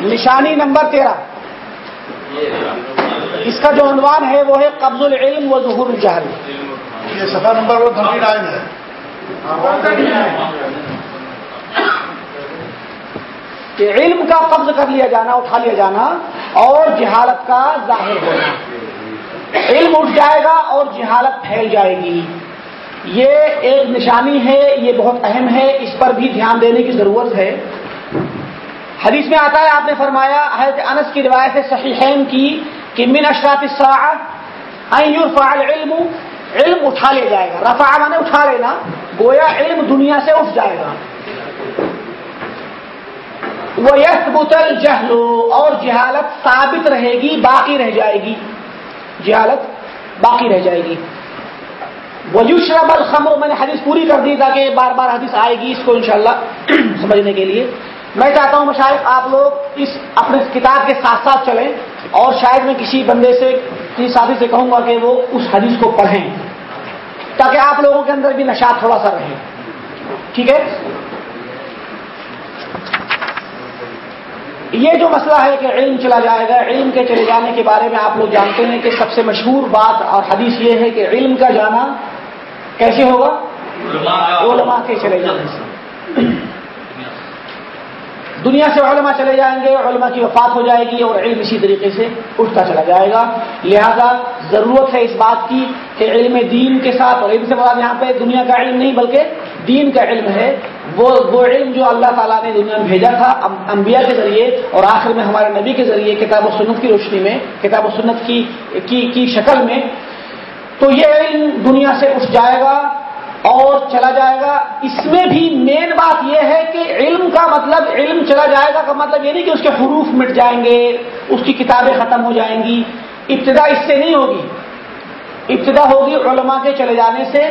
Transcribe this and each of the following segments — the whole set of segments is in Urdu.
نشانی نمبر تیرہ۔ اس کا جو عنوان ہے وہ ہے قبض العلم و ظہور الجہل۔ یہ نمبر وہ تھرٹی نائن ہے۔ کہ علم کا قبض کر لیا جانا اٹھا لیا جانا اور جہالت کا ظاہر ہونا۔ علم اٹھ جائے گا اور جہالت پھیل جائے گی۔ یہ ایک نشانی ہے، یہ بہت اہم ہے، اس پر بھی دھیان دینے کی ضرورت ہے۔ حدیث میں آتا ہے، آپ نے فرمایا، حضرت انس کی روایت ہے صحیحین کی کہ من اشراط یرفع العلم، علم اٹھا لیا جائے گا۔ رفع مانے اٹھا لینا، گویا علم دنیا سے اٹھ جائے گا۔ وہ یس بتل جہلو اور جہالت ثابت رہے گی، باقی رہ جائے گی۔ جہالت باقی رہ جائے گی۔ وجوشرب الخمر، میں نے حدیث پوری کر دی تاکہ بار بار حدیث آئے گی اس کو انشاءاللہ سمجھنے کے لیے۔ میں چاہتا ہوں مشاہد آپ لوگ اس اپنے کتاب کے ساتھ ساتھ چلیں اور شاید میں کسی بندے سے، کسی ساتھی سے کہوں گا کہ وہ اس حدیث کو پڑھیں تاکہ آپ لوگوں کے اندر بھی نشات تھوڑا سا رہے۔ ٹھیک ہے؟ یہ جو مسئلہ ہے کہ علم چلا جائے گا، علم کے چلے جانے کے بارے میں آپ لوگ جانتے ہیں کہ سب سے مشہور بات اور حدیث یہ ہے کہ علم کا جانا کیسے ہوگا؟ علماء کے چلے جانے سے دنیا سے علماء چلے جائیں گے علماء کی وفات ہو جائے گی اور علم اسی طریقے سے اٹھتا چلا جائے گا۔ لہذا ضرورت ہے اس بات کی کہ علم دین کے ساتھ اور علم سے بعد یہاں پہ دنیا کا علم نہیں بلکہ دین کا علم ہے۔ وہ وہ علم جو اللہ تعالیٰ نے دنیا میں بھیجا تھا انبیاء کے ذریعے اور آخر میں ہمارے نبی کے ذریعے کتاب و سنت کی روشنی میں کتاب و سنت کی کی, کی شکل میں تو یہ علم دنیا سے اٹھ جائے گا اور چلا جائے گا۔ اس میں بھی مین بات یہ ہے کہ علم کا مطلب علم چلا جائے گا کا مطلب یہ نہیں کہ اس کے حروف مٹ جائیں گے، اس کی کتابیں ختم ہو جائیں گی۔ ابتدا اس سے نہیں ہوگی۔ ابتدا ہوگی علماء کے چلے جانے سے۔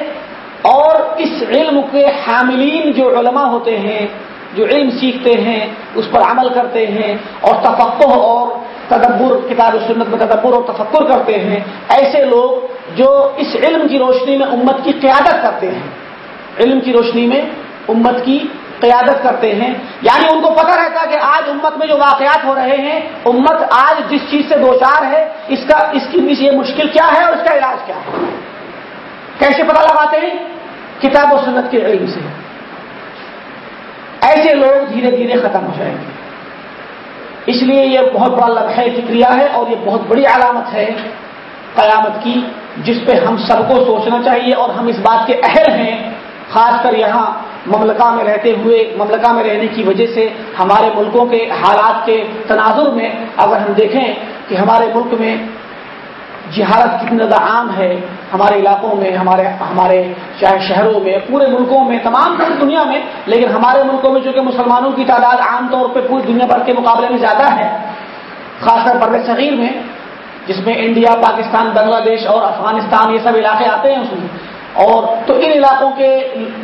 اور اس علم کے حاملین جو علماء ہوتے ہیں، جو علم سیکھتے ہیں، اس پر عمل کرتے ہیں اور تفقع اور تدبر، کتاب و سنت میں تدبر اور تفکر کرتے ہیں، ایسے لوگ جو اس علم کی روشنی میں امت کی قیادت کرتے ہیں۔ علم کی روشنی میں امت کی قیادت کرتے ہیں۔ یعنی ان کو پتہ رہتا ہے کہ آج امت میں جو واقعات ہو رہے ہیں، امت آج جس چیز سے دو چار ہے، اس کا، اس کی یہ مشکل کیا ہے اور اس کا علاج کیا ہے؟ کیسے پتہ لگاتے ہیں؟ کتاب و سنت کے علم سے۔ ایسے لوگ دھیرے دھیرے ختم ہو جائیں گے۔ اس لیے یہ بہت بڑا لمحہ فکریہ ہے اور یہ بہت بڑی علامت ہے قیامت کی، جس پہ ہم سب کو سوچنا چاہیے اور ہم اس بات کے اہل ہیں، خاص کر یہاں مملکہ میں رہتے ہوئے، مملکہ میں رہنے کی وجہ سے ہمارے ملکوں کے حالات کے تناظر میں اگر ہم دیکھیں کہ ہمارے ملک میں جہالت کتنی زیادہ عام ہے ہمارے علاقوں میں، ہمارے ہمارے چاہے شہروں میں، پورے ملکوں میں، تمام پوری دنیا میں، لیکن ہمارے ملکوں میں چونکہ مسلمانوں کی تعداد عام طور پہ پوری دنیا بھر کے مقابلے میں زیادہ ہے، خاص کر بر صغیر میں، جس میں انڈیا، پاکستان، بنگلہ دیش اور افغانستان یہ سب علاقے آتے ہیں اس میں۔ اور تو ان علاقوں کے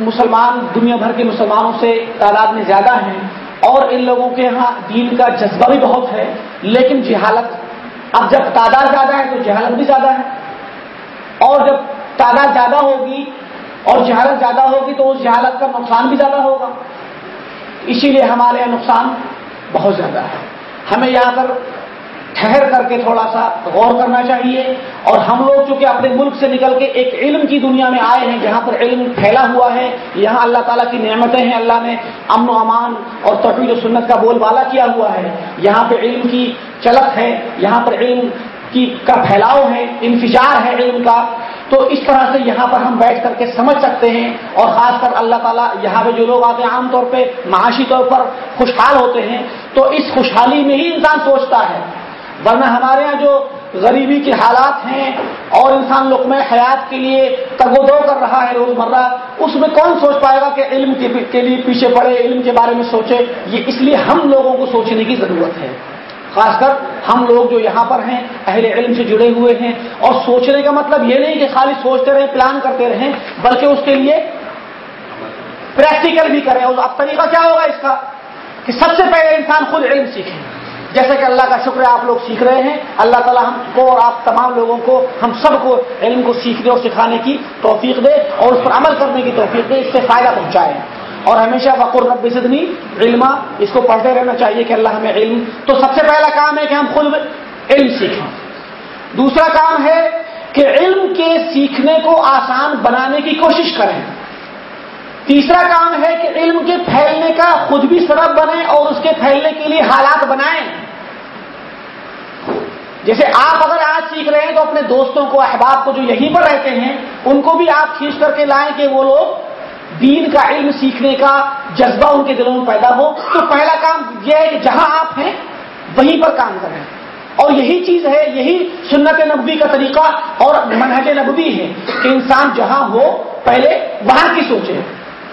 مسلمان، دنیا بھر کے مسلمانوں سے تعداد میں زیادہ ہیں، اور ان لوگوں کے یہاں دین کا جذبہ بھی بہت ہے، لیکن جہالت اب جب تعداد زیادہ ہے تو جہالت بھی زیادہ ہے۔ اور جب تعداد زیادہ ہوگی اور جہالت زیادہ ہوگی تو اس جہالت کا نقصان بھی زیادہ ہوگا۔ اسی لیے ہمارے یہاں نقصان بہت زیادہ ہے۔ ہمیں یہاں پر ٹھہر کر کے تھوڑا سا غور کرنا چاہیے۔ اور ہم لوگ چونکہ اپنے ملک سے نکل کے ایک علم کی دنیا میں آئے ہیں، جہاں پر علم پھیلا ہوا ہے، یہاں اللہ تعالیٰ کی نعمتیں ہیں، اللہ نے امن و امان اور توحید و سنت کا بول بالا کیا ہوا ہے۔ یہاں پہ علم کی چلک ہے، یہاں پر علم کی کا پھیلاؤ ہے، انفجار ہے علم کا۔ تو اس طرح سے یہاں پر ہم بیٹھ کر کے سمجھ سکتے ہیں، اور خاص کر اللہ تعالیٰ یہاں پہ جو لوگ آتے ہیں، عام طور پہ معاشی طور پر خوشحال ہوتے ہیں۔ تو اس خوشحالی میں ہی انسان سوچتا ہے۔ ورنہ ہمارے یہاں جو غریبی کے حالات ہیں اور انسان لقمہ حیات کے لیے تگ و دو کر رہا ہے روزمرہ اس میں کون سوچ پائے گا کہ علم کے لیے پیچھے پڑے، علم کے بارے میں سوچے؟ یہ اس لیے ہم لوگوں کو سوچنے کی ضرورت ہے۔ خاص کر ہم لوگ جو یہاں پر ہیں، اہل علم سے جڑے ہوئے ہیں۔ اور سوچنے کا مطلب یہ نہیں کہ خالی سوچتے رہیں، پلان کرتے رہیں، بلکہ اس کے لیے پریکٹیکل بھی کریں۔ اور اب طریقہ کیا ہوگا اس کا؟ کہ سب سے پہلے انسان خود علم سیکھے۔ جیسے کہ اللہ کا شکر ہے آپ لوگ سیکھ رہے ہیں، اللہ تعالیٰ ہم کو اور آپ تمام لوگوں کو، ہم سب کو علم کو سیکھنے اور سکھانے کی توفیق دے اور اس پر عمل کرنے کی توفیق دے، اس سے فائدہ پہنچائے۔ اور ہمیشہ وقر رب صدنی علما، اس کو پڑھتے رہنا چاہیے کہ اللہ ہمیں علم، تو سب سے پہلا کام ہے کہ ہم خود علم سیکھیں۔ دوسرا کام ہے کہ علم کے سیکھنے کو آسان بنانے کی کوشش کریں۔ تیسرا کام ہے کہ علم کے پھیلنے کا خود بھی سبب بنے اور اس کے پھیلنے کے لیے حالات بنائیں۔ جیسے آپ اگر آج سیکھ رہے ہیں تو اپنے دوستوں کو، احباب کو جو یہیں پر رہتے ہیں، ان کو بھی آپ کھینچ کر کے لائیں کہ وہ لوگ دین کا علم سیکھنے کا جذبہ ان کے دلوں میں پیدا ہو۔ تو پہلا کام یہ ہے کہ جہاں آپ ہیں، وہیں پر کام کریں۔ اور یہی چیز ہے، یہی سنت نبوی کا طریقہ اور منہج نبوی ہے کہ انسان جہاں ہو، پہلے وہاں کی سوچے۔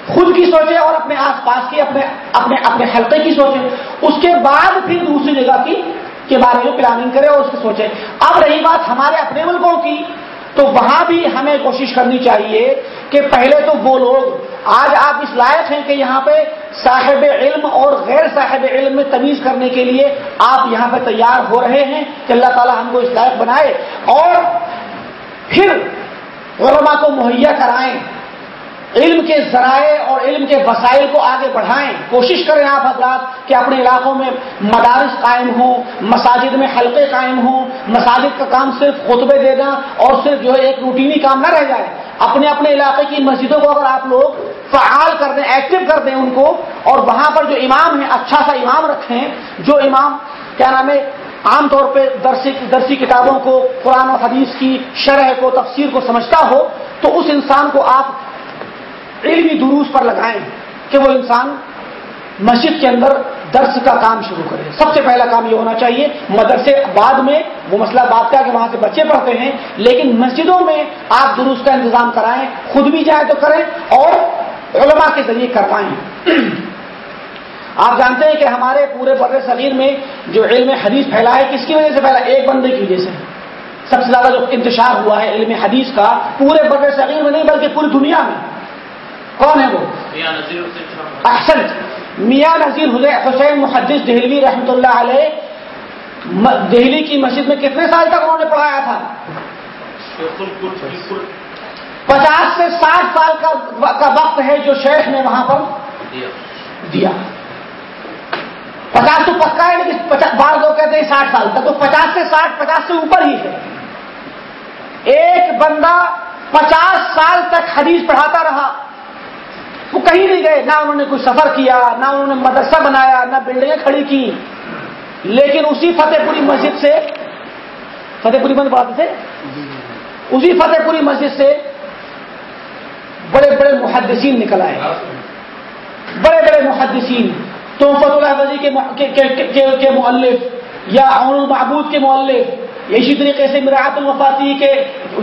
خود کی سوچے اور اپنے آس پاس کی، اپنے اپنے اپنے حلقے کی سوچے۔ اس کے بعد پھر دوسری جگہ کی، کے بارے میں پلاننگ کرے اور اس کی سوچے۔ اب رہی بات ہمارے اپنے ملکوں کی۔ تو وہاں بھی ہمیں کوشش کرنی چاہیے کہ پہلے تو وہ لوگ آج آپ اس لائق ہیں کہ یہاں پہ صاحب علم اور غیر صاحب علم میں تمیز کرنے کے لیے آپ یہاں پہ تیار ہو رہے ہیں کہ اللہ تعالی ہم کو اس لائق بنائے۔ اور پھر علماء کو مہیا کرائیں۔ علم کے ذرائع اور علم کے وسائل کو آگے بڑھائیں۔ کوشش کریں آپ حضرات کہ اپنے علاقوں میں مدارس قائم ہوں، مساجد میں حلقے قائم ہوں۔ مساجد کا کام صرف خطبے دینا اور صرف جو ہے ایک روٹینی کام نہ رہ جائے۔ اپنے اپنے علاقے کی مسجدوں کو اگر آپ لوگ فعال کر دیں ایکٹیو کر دیں ان کو اور وہاں پر جو امام ہیں اچھا سا امام رکھیں، جو امام کیا نام ہے، عام طور پہ درسی درسی کتابوں کو، قرآن و حدیث کی شرح کو، تفسیر کو سمجھتا ہو، تو اس انسان کو آپ علمی دروس پر لگائیں کہ وہ انسان مسجد کے اندر درس کا کام شروع کرے۔ سب سے پہلا کام یہ ہونا چاہیے، مدرسے بعد میں، وہ مسئلہ بات کا کہ وہاں سے بچے پڑھتے ہیں، لیکن مسجدوں میں آپ دروس کا انتظام کرائیں، خود بھی جائیں تو کریں اور علماء کے ذریعے کروائیں آپ جانتے ہیں کہ ہمارے پورے بر صغیر میں جو علم حدیث پھیلا ہے کس کی وجہ سے پھیلا؟ ایک بندے کی وجہ سے۔ سب سے زیادہ جو انتشار ہوا ہے علم حدیث کا، پورے بر صغیر میں نہیں، بلکہ پوری دنیا میں۔ کون ہے وہ؟ احسن۔ میاں نذیر حسین محدث دہلوی رحمۃ اللہ علیہ دہلی کی مسجد میں کتنے سال تک انہوں نے پڑھایا تھا؟ پچاس سے ساٹھ سال کا وقت ہے جو شیخ نے وہاں پر دیا۔ پچاس تو پکا ہے لیکن بار لوگ کہتے ہیں ساٹھ سال تک۔ تو پچاس سے ساٹھ پچاس سے اوپر ہی ہے۔ ایک بندہ پچاس سال تک حدیث پڑھاتا رہا۔ وہ کہیں نہیں گئے، نہ انہوں نے کوئی سفر کیا، نہ انہوں نے مدرسہ بنایا، نہ بلڈنگیں کھڑی کی۔ لیکن اسی فتح پوری مسجد سے، فتح پوری بند بات سے؟ اسی فتح پوری مسجد سے بڑے بڑے محدثین نکل آئے۔ بڑے بڑے محدثین تو فتح اللہ کے مؤلف یا عون المعبود کے مؤلف۔ اسی طریقے سے میرات الوفاتی کے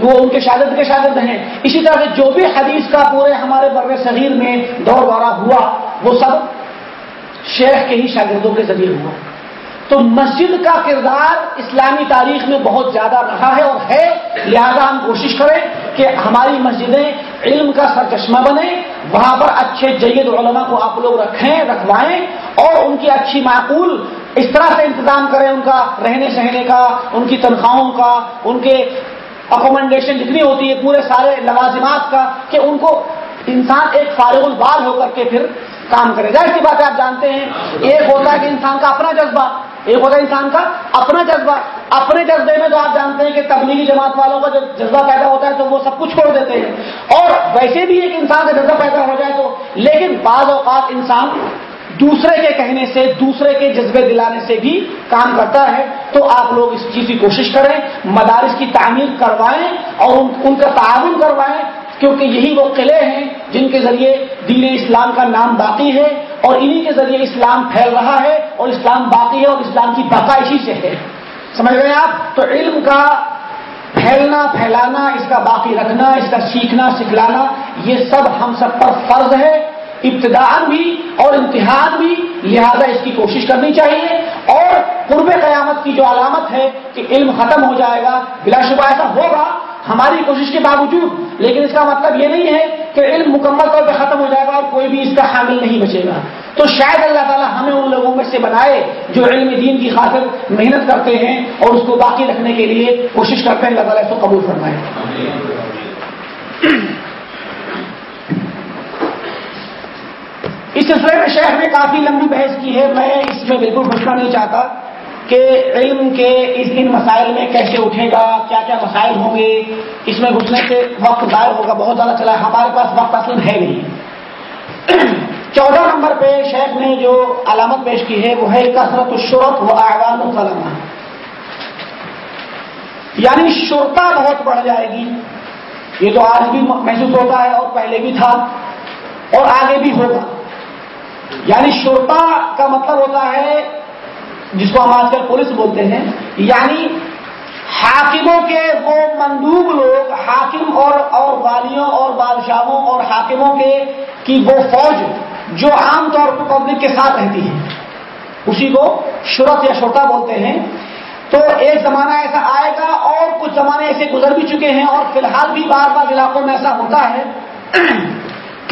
وہ ان کے شاگرد کے شاگرد ہیں۔ اسی طرح سے جو بھی حدیث کا پورے ہمارے بر صغیر میں دور دورہ ہوا، وہ سب شیخ کے ہی شاگردوں کے ذریعے ہوا۔ تو مسجد کا کردار اسلامی تاریخ میں بہت زیادہ رہا ہے اور ہے۔ لہذا ہم کوشش کریں کہ ہماری مسجدیں علم کا سرچشمہ بنے وہاں پر اچھے جید علماء کو آپ لوگ رکھیں، رکھوائیں اور ان کی اچھی معقول اس طرح سے انتظام کریں ان کا، رہنے سہنے کا، ان کی تنخواہوں کا، ان کے اکومنڈیشن جتنی ہوتی ہے، پورے سارے لوازمات کا، کہ ان کو انسان ایک فارغ البال ہو کر کے پھر کام کرے۔ ظاہر سی بات ہے، آپ جانتے ہیں، ایک ہوتا ہے کہ انسان کا اپنا جذبہ، ایک ہوتا ہے انسان کا اپنا جذبہ۔ اپنے جذبے میں تو آپ جانتے ہیں کہ تبلیغی جماعت والوں کا جب جذبہ پیدا ہوتا ہے تو وہ سب کچھ چھوڑ دیتے ہیں۔ اور ویسے بھی ایک انسان کا جذبہ پیدا ہو جائے تو، لیکن بعض اوقات انسان دوسرے کے کہنے سے، دوسرے کے جذبے دلانے سے بھی کام کرتا ہے۔ تو آپ لوگ اس چیز کی کوشش کریں، مدارس کی تعمیر کروائیں اور ان کا تعاون کروائیں۔ کیونکہ یہی وہ قلعے ہیں جن کے ذریعے دین اسلام کا نام باقی ہے اور انہی کے ذریعے اسلام پھیل رہا ہے اور اسلام باقی ہے اور اسلام کی بقا اسی سے ہے۔ سمجھ رہے ہیں آپ؟ تو علم کا پھیلنا، پھیلانا، اس کا باقی رکھنا، اس کا سیکھنا، سکھلانا، یہ سب ہم سب پر فرض ہے۔ ابتدان بھی اور امتحان بھی، لہذا اس کی کوشش کرنی چاہیے۔ اور قرب قیامت کی جو علامت ہے کہ علم ختم ہو جائے گا، بلا شبہ ایسا ہوگا، ہماری کوشش کے باوجود۔ لیکن اس کا مطلب یہ نہیں ہے کہ علم مکمل طور پہ ختم ہو جائے گا اور کوئی بھی اس کا حامل نہیں بچے گا۔ تو شاید اللہ تعالیٰ ہمیں ان لوگوں میں سے بنائے جو علم دین کی خاطر محنت کرتے ہیں اور اس کو باقی رکھنے کے لیے کوشش کرتے ہیں۔ اللہ تعالیٰ اس کو قبول فرمائے۔ اس سلسلے میں شہر نے کافی لمبی بحث کی ہے۔ میں اس میں بالکل گھسنا نہیں چاہتا کہ علم کے اس ان مسائل میں کیسے اٹھے گا کیا کیا مسائل ہوں گے۔ اس میں گھسنے سے وقت ضائع ہوگا، بہت زیادہ چلا ہے۔ ہمارے پاس وقت اصل ہے نہیں۔ چودہ نمبر پہ شیخ نے جو علامت پیش کی ہے، وہ ہے کثرت الشرط و اعوان السلم یعنی شرطا بہت بڑھ جائے گی۔ یہ تو آج بھی محسوس ہوتا ہے اور پہلے بھی تھا اور آگے بھی ہوگا۔ یعنی شرطا کا مطلب ہوتا ہے جس کو ہم آج کل پولیس بولتے ہیں یعنی حاکموں کے وہ مندوب لوگ، حاکم اور اور والیوں اور بادشاہوں اور حاکموں کے کی وہ فوج جو عام طور پر پبلک کے ساتھ رہتی ہے۔ اسی کو شرط یا شرطا بولتے ہیں۔ تو ایک زمانہ ایسا آئے گا اور کچھ زمانے ایسے گزر بھی چکے ہیں اور فی الحال بھی بار بار علاقوں میں ایسا ہوتا ہے۔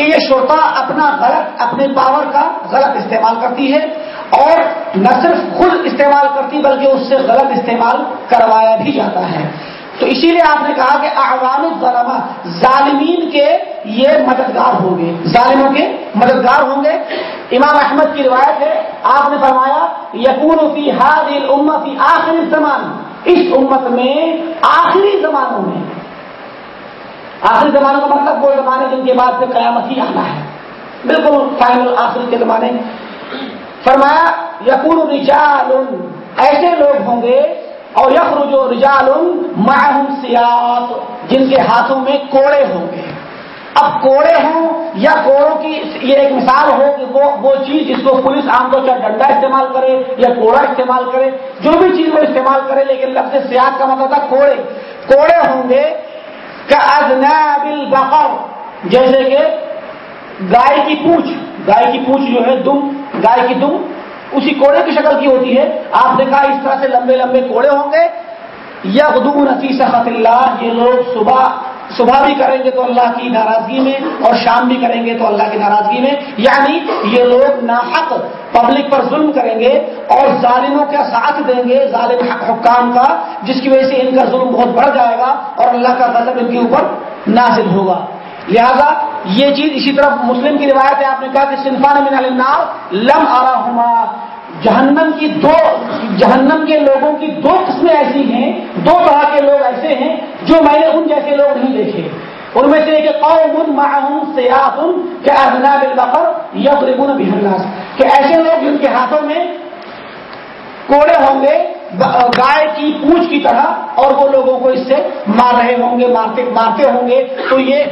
کہ یہ شوتا اپنا غلط اپنے پاور کا غلط استعمال کرتی ہے اور نہ صرف خود استعمال کرتی بلکہ اس سے غلط استعمال کروایا بھی جاتا ہے۔ تو اسی لیے آپ نے کہا کہ احوان الظلمہ ظالمین کے یہ مددگار ہوں گے۔ ظالموں کے مددگار ہوں گے۔ امام احمد کی روایت ہے، آپ نے فرمایا یقون فی حاد فی آخری زمان اس امت میں آخری زمانوں میں آخری زمانوں کا مطلب وہ زمانے جن کے بعد پھر قیامت ہی آنا ہے۔ بالکل فائنل آخری کے زمانے۔ فرمایا یقون رجال ایسے لوگ ہوں گے، اور یخرج رجال معهم سیات جن کے ہاتھوں میں کوڑے ہوں گے۔ اب کوڑے ہوں یا کوڑوں کی یہ ایک مثال ہو کہ وہ وہ چیز جس کو پولیس عام طور پر ڈنڈا استعمال کرے یا کوڑا استعمال کرے، جو بھی چیز وہ استعمال کرے، لیکن لفظ سیاحت کا مطلب تھا کوڑے۔ کوڑے ہوں گے کہ البقر جیسے کہ گائے کی پوچھ، گائے کی پوچھ جو ہے دم، گائے کی دم، اسی کوڑے کی شکل کی ہوتی ہے۔ آپ نے کہا اس طرح سے لمبے لمبے کوڑے ہوں گے۔ یا نفی سخت اللہ، یہ لوگ صبح صبح بھی کریں گے تو اللہ کی ناراضگی میں اور شام بھی کریں گے تو اللہ کی ناراضگی میں۔ یعنی یہ لوگ ناحق پبلک پر ظلم کریں گے اور ظالموں کا ساتھ دیں گے، ظالم حکام کا، جس کی وجہ سے ان کا ظلم بہت بڑھ جائے گا اور اللہ کا غضب ان کے اوپر نازل ہوگا۔ لہذا یہ چیز اسی طرح مسلم کی روایت ہے آپ نے کہا کہ صنفان من النار لم آرا جہنم کی دو جہنم کے لوگوں کی دو قسمیں ایسی ہیں، دو طرح کے لوگ ایسے ہیں جو میں نے ان جیسے لوگ نہیں دیکھے۔ ان میں سے ایک قوم معهم سیاح کہ اذناب البقر یضربون به کہ ایسے لوگ جن کے ہاتھوں میں کوڑے ہوں گے گائے کی پوچھ کی طرح، اور وہ لوگوں کو اس سے مار رہے ہوں گے، مارتے مارتے ہوں گے۔ تو یہ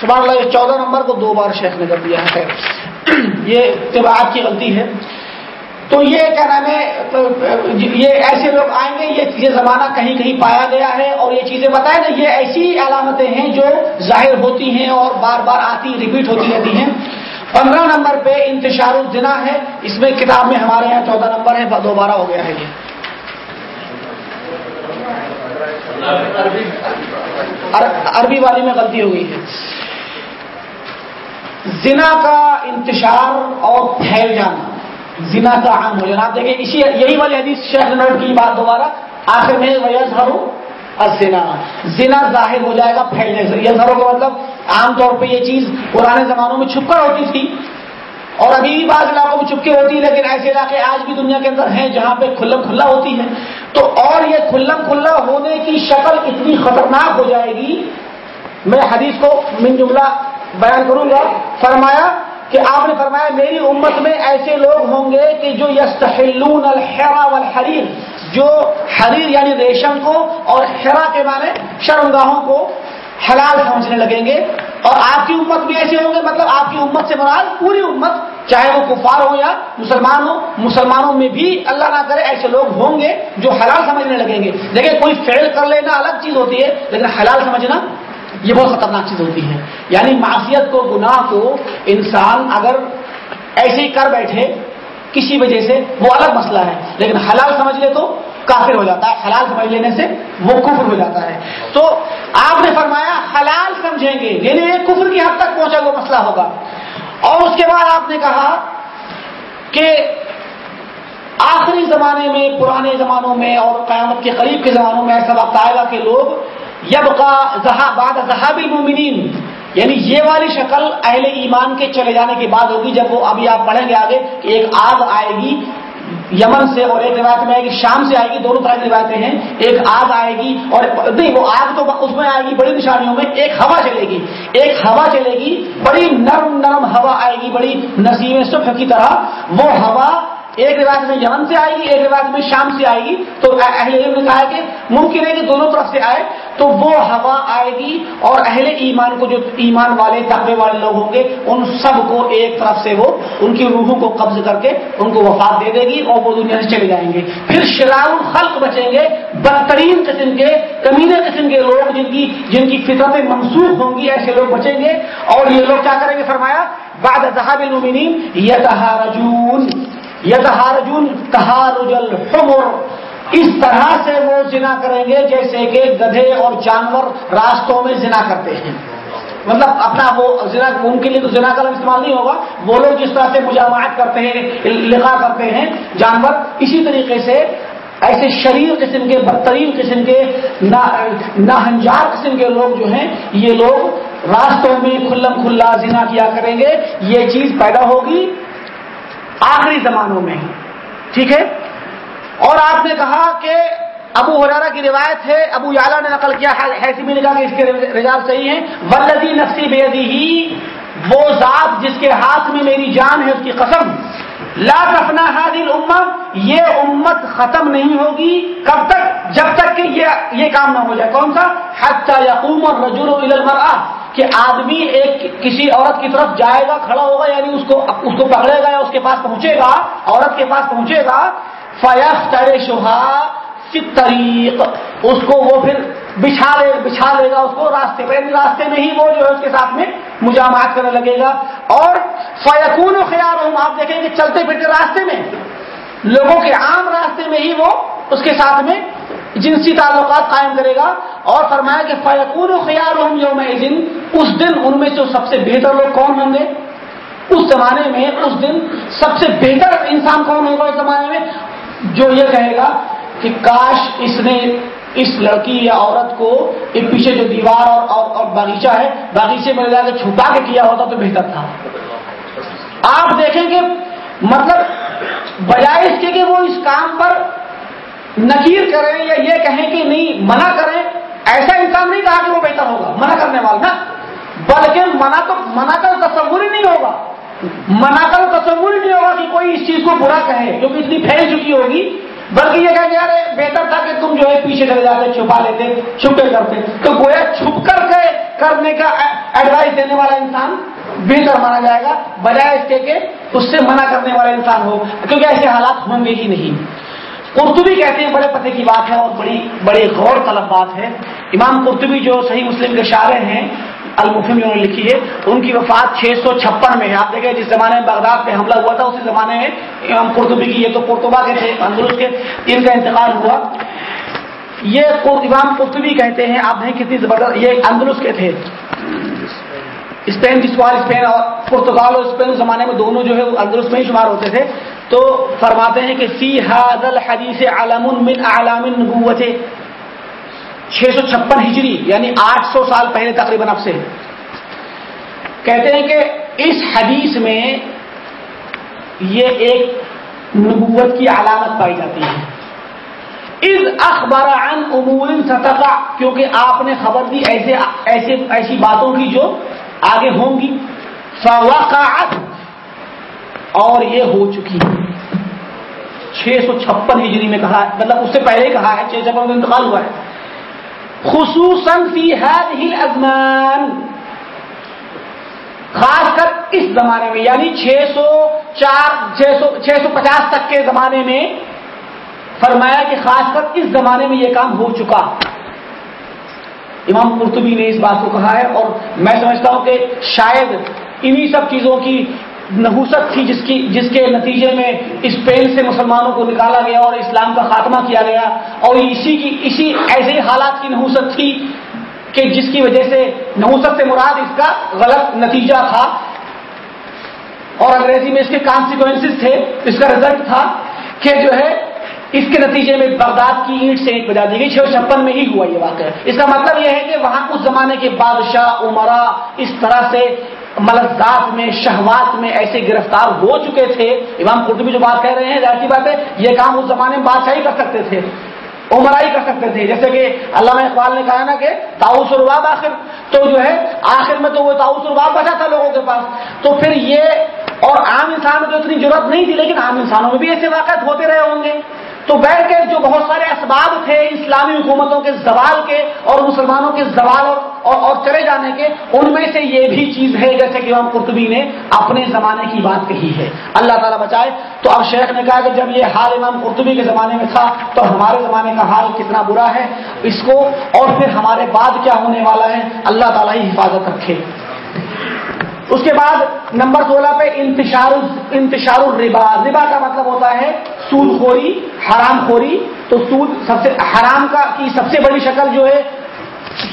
سبحان اللہ، یہ چودہ نمبر کو دو بار شیخ نے کر دیا ہے۔ یہ طباعت کی غلطی ہے۔ تو یہ کیا نام ہے یہ ایسے لوگ آئیں گے، یہ زمانہ کہیں کہیں پایا گیا ہے اور یہ چیزیں بتائیں نا یہ ایسی علامتیں ہیں جو ظاہر ہوتی ہیں اور بار بار آتی ریپیٹ ہوتی رہتی ہیں۔ پندرہ نمبر پہ انتشار الدنا ہے، اس میں کتاب میں ہمارے یہاں چودہ نمبر ہے، دوبارہ ہو گیا ہے یہ۔ عربی والی میں غلطی ہو گئی ہے۔ زنا کا انتشار اور پھیل جانا۔ زنا کا عام ہو جانا آپ دیکھیں، اسی یہی والی حدیث شیخ نوٹ کی بات دوبارہ۔ آخر میں ویز ہرو زنا زنا ظاہر ہو جائے گا پھیلنے سے۔ یہ کا مطلب عام طور پہ یہ چیز پرانے زمانوں میں چھپ کر ہوتی تھی۔ اور ابھی بھی بعض علاقوں میں چھپکے ہوتی ہے، لیکن ایسے علاقے آج بھی دنیا کے اندر ہیں جہاں پہ کھلم کھلا ہوتی ہے۔ تو اور یہ کھلم کھلا ہونے کی شکل اتنی خطرناک ہو جائے گی۔ میں حدیث کو من جملہ بیان کروں گا۔ فرمایا کہ آپ نے فرمایا میری امت میں ایسے لوگ ہوں گے کہ جو یستحلون الحرا والحریر، جو حریر یعنی ریشم کو اور حرا کے معنی شرمگاہوں کو حلال سمجھنے لگیں گے اور آپ کی امت بھی ایسے ہوں گے مطلب آپ کی امت سے مراد پوری امت، چاہے وہ کفار ہو یا مسلمان ہو، مسلمانوں میں بھی اللہ نہ کرے ایسے لوگ ہوں گے جو حلال سمجھنے لگیں گے۔ لیکن کوئی فیل کر لینا الگ چیز ہوتی ہے، لیکن حلال سمجھنا یہ بہت خطرناک چیز ہوتی ہے۔ یعنی معاشیت کو، گناہ کو انسان اگر ایسے ہی کر بیٹھے، کسی وجہ سے وہ الگ مسئلہ ہے۔ لیکن حلال سمجھ لے تو کافر ہو جاتا ہے۔ حلال سمجھ لینے سے وہ کفر ہو جاتا ہے۔ تو آپ نے فرمایا حلال سمجھیں گے یعنی یہ کفر کی حد تک پہنچا وہ مسئلہ ہوگا۔ اور اس کے بعد آپ نے کہا کہ آخری زمانے میں، پرانے زمانوں میں اور قیامت کے قریب کے زمانوں میں ایسا وقت آئے گا کہ لوگ یب کا بعد ذہاب المومنین یعنی یہ والی شکل اہل ایمان کے چلے جانے کے بعد ہوگی جب وہ ابھی آپ پڑھیں گے آگے کہ ایک آگ آئے گی یمن سے اور ایک روایت میں آئے گی، شام سے آئے گی، دونوں طرح کی روایتیں ہیں۔ ایک آگ آئے گی اور نہیں، وہ آگ تو اس میں آئے گی بڑی نشانیوں میں، ایک ہوا چلے گی۔ ایک ہوا چلے گی، بڑی نرم نرم ہوا آئے گی، بڑی نسیم صبح کی طرح۔ وہ ہوا ایک روایت میں یمن سے آئے گی، ایک روایت میں شام سے آئے گی۔ تو اہل نے کہا کہ ممکن ہے کہ دونوں طرف سے آئے۔ تو وہ ہوا آئے گی اور اہل ایمان کو جو ایمان والے، تقوی والے لوگ ہوں گے، ان سب کو ایک طرف سے وہ، ان کی روحوں کو قبض کر کے ان کو وفات دے دے گی اور وہ دنیا سے چلے جائیں گے۔ پھر شرار الخلق بچیں گے، بدترین قسم کے کمینے قسم کے لوگ جن کی جن کی فطرتیں منسوخ ہوں گی، ایسے لوگ بچیں گے۔ اور یہ لوگ کیا کریں گے؟ فرمایا، بعد ذہاب المؤمنین یتہارجون یتہارجون تہارج الحمر۔ اس طرح سے وہ زنا کریں گے جیسے کہ گدھے اور جانور راستوں میں زنا کرتے ہیں۔ مطلب اپنا وہ زنا، ان کے لیے تو زنا کا استعمال نہیں ہوگا۔ وہ لوگ جس طرح سے مجامعات کرتے ہیں لکھا کرتے ہیں، جانور، اسی طریقے سے ایسے شریر قسم کے، بدترین قسم کے ناہنجار قسم کے لوگ جو ہیں، یہ لوگ راستوں میں کھلم کھلا زنا کیا کریں گے۔ یہ چیز پیدا ہوگی آخری زمانوں میں۔ ٹھیک ہے؟ اور آپ نے کہا کہ ابو حرارا کی روایت ہے، ابو یالا نے نقل کیا حیثی نے کہا کہ اس کے رجاج صحیح ہیں۔ ولدی نفسی بےدی ہی وہ ذات جس کے ہاتھ میں میری جان ہے، اس کی قسم۔ لا کفنا حادل امت یہ امت ختم نہیں ہوگی کب تک؟ جب تک کہ یہ یہ کام نہ ہو جائے۔ کون سا؟ حتی یقوم اور رجول المرآ کہ آدمی ایک کسی عورت کی طرف جائے گا، کھڑا ہوگا یعنی اس کو اس کو پکڑے گا یا اس کے پاس پہنچے گا، عورت کے پاس پہنچے گا فیف تر شہا طریق اس کو وہ پھر بچھا لے بچھا لے گا اس کو راستے پہ یعنی راستے میں ہی وہ جو ہے اس کے ساتھ میں مجامات کرنے لگے گا۔ اور فیقون و خیال ہوں آپ دیکھیں گے چلتے پھرتے راستے میں۔ لوگوں کے عام راستے میں ہی وہ اس کے ساتھ میں جنسی تعلقات قائم کرے گا۔ اور فرمایا کہ فیقون و خیال ہوں یوم دن اس دن ان میں جو سب سے بہتر لوگ کون ہوں گے؟ اس زمانے میں، اس دن سب سے بہتر انسان کون ہوگا اس زمانے میں؟ جو یہ کہے گا کہ کاش اس نے اس لڑکی یا عورت کو ایک پیچھے جو دیوار اور, اور, اور باغیچہ ہے باغیچے میں جا کے چھپا کے کیا ہوتا تو بہتر تھا۔ آپ دیکھیں کہ مطلب بجائے اس کے کہ وہ اس کام پر نکیر کریں یا یہ کہیں کہ نہیں منع کریں ایسا انسان نہیں کہا کہ وہ بہتر ہوگا منع کرنے والا نا بلکہ منع تو منع کا تصور ہی نہیں ہوگا۔ منع کا تصور نہیں ہوگا کہ کوئی اس چیز کو برا کہے کیونکہ اتنی پھیل چکی ہوگی۔ بلکہ یہ کہ یار، بہتر تھا کہ تم جو ہے پیچھے چلے جاتے، چھپا لیتے، چھپے کرتے۔ تو گویا چھپ کر کے کرنے کا ایڈوائس دینے والا انسان بہتر مانا جائے گا، بجائے اس کے کہ اس سے منع کرنے والا انسان ہو، کیونکہ ایسے حالات ہوں گے ہی نہیں۔ قرطبی کہتے ہیں، بڑے پتے کی بات ہے اور بڑی بڑی غور طلب بات ہے۔ امام قرطبی جو صحیح مسلم کے شاعر ہیں المفم نے لکھی ہے، ان کی وفات چھ سو چھپن میں ہے۔ آپ دیکھیں جس زمانے میں بغداد پہ حملہ ہوا تھا، اسی زمانے میں امام قرطبی کی یہ تو قرطبہ کے تھے اندرست کے ان کا انتقال ہوا۔ یہ امام قرطبی کہتے ہیں، آپ نہیں کتنی زبردست، یہ اندرس کے تھے۔ اسپین جس اسپین اور پرتگال اور اسپین زمانے میں دونوں جو ہے وہ اندرس میں ہی شمار ہوتے تھے۔ تو فرماتے ہیں کہ سی حاضل حدیث علام من علام نبوت چھ سو چھپن ہجری یعنی آٹھ سو سال پہلے تقریباً اب سے۔ کہتے ہیں کہ اس حدیث میں یہ ایک نبوت کی علامت پائی جاتی ہے۔ اس اخبار عن امور ستقع کیونکہ آپ نے خبر دی ایسے ایسے، ایسی باتوں کی جو آگے ہوں گی۔ فوقعت، اور یہ ہو چکی۔ چھ سو چھپن ہجری میں کہا مطلب اس سے پہلے کہا ہے، چھ چھپن میں انتقال ہوا ہے۔ خصوصاً فی هذه الازمان خاص کر اس زمانے میں یعنی چھ سو چار چھ سو چھ سو پچاس تک کے زمانے میں۔ فرمایا کہ خاص کر اس زمانے میں یہ کام ہو چکا۔ امام قرطبی نے اس بات کو کہا ہے اور میں سمجھتا ہوں کہ شاید انہی سب چیزوں کی نحوست تھی جس کی جس کے نتیجے میں اسپین سے مسلمانوں کو نکالا گیا اور اسلام کا خاتمہ کیا گیا اور اسی کی اسی ایسے حالات کی نحوست تھی کہ جس کی وجہ سے نحوست سے مراد اس کا غلط نتیجہ تھا اور انگریزی میں اس کے کانسیکوینس تھے۔ اس کا رزلٹ تھا کہ جو ہے اس کے نتیجے میں بغداد کی اینٹ سے اینٹ بجا دی گئی چھ چھپن میں ہی ہوا یہ واقعہ۔ اس کا مطلب یہ ہے کہ وہاں اس زمانے کے بادشاہ، عمرا اس طرح سے ملزات میں، شہوات میں ایسے گرفتار ہو چکے تھے۔ امام قرطبی جو بات کہہ رہے ہیں، ظاہر بات ہے، یہ کام اس زمانے میں بادشاہی کر سکتے تھے، عمرائی کر سکتے تھے۔ جیسے کہ علامہ اقبال نے کہا نا کہ تاؤس الباب آخر۔ تو جو ہے، آخر میں تو وہ تاؤس الباب بچا تھا لوگوں کے پاس۔ تو پھر یہ اور عام انسان میں تو اتنی ضرورت نہیں تھی، لیکن عام انسانوں میں بھی ایسے واقعات ہوتے رہے ہوں گے۔ تو بیٹھ کے جو بہت سارے اسباب تھے اسلامی حکومتوں کے زوال کے اور مسلمانوں کے زوال اور اور, اور چلے جانے کے ان میں سے یہ بھی چیز ہے جیسے کہ امام قرطبی نے اپنے زمانے کی بات کہی ہے۔ اللہ تعالیٰ بچائے۔ تو اب شیخ نے کہا کہ جب یہ حال امام قرطبی کے زمانے میں تھا تو ہمارے زمانے کا حال کتنا برا ہے۔ اس کو اور پھر ہمارے بعد کیا ہونے والا ہے؟ اللہ تعالیٰ ہی حفاظت رکھے۔ اس کے بعد نمبر سولہ پہ انتشار انتشار الربا ربا کا مطلب ہوتا ہے سود خوری حرام خوری. تو سود سب سے حرام کا کی سب سے بڑی شکل جو ہے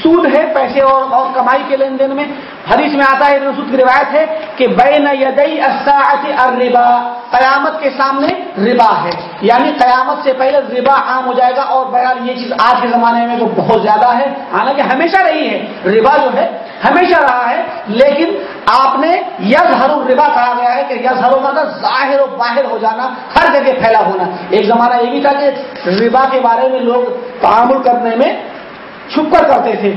سود ہے پیسے اور اور کمائی کے لین دین میں۔ حدیث میں آتا ہے سود کی روایت ہے کہ بین یدئی الربا، قیامت کے سامنے ربا ہے۔ یعنی قیامت سے پہلے ربا عام ہو جائے گا اور بہرحال یہ چیز آج کے زمانے میں تو بہت زیادہ ہے۔ حالانکہ ہمیشہ رہی ہے، ربا جو ہے ہمیشہ رہا ہے، لیکن آپ نے یز ہر ربا کہا گیا ہے کہ یز ہر کا ظاہر و باہر ہو جانا، ہر جگہ پھیلا ہونا۔ ایک زمانہ یہ بھی تھا کہ ربا کے بارے میں لوگ تعامل کرنے میں چھپ کر کرتے تھے۔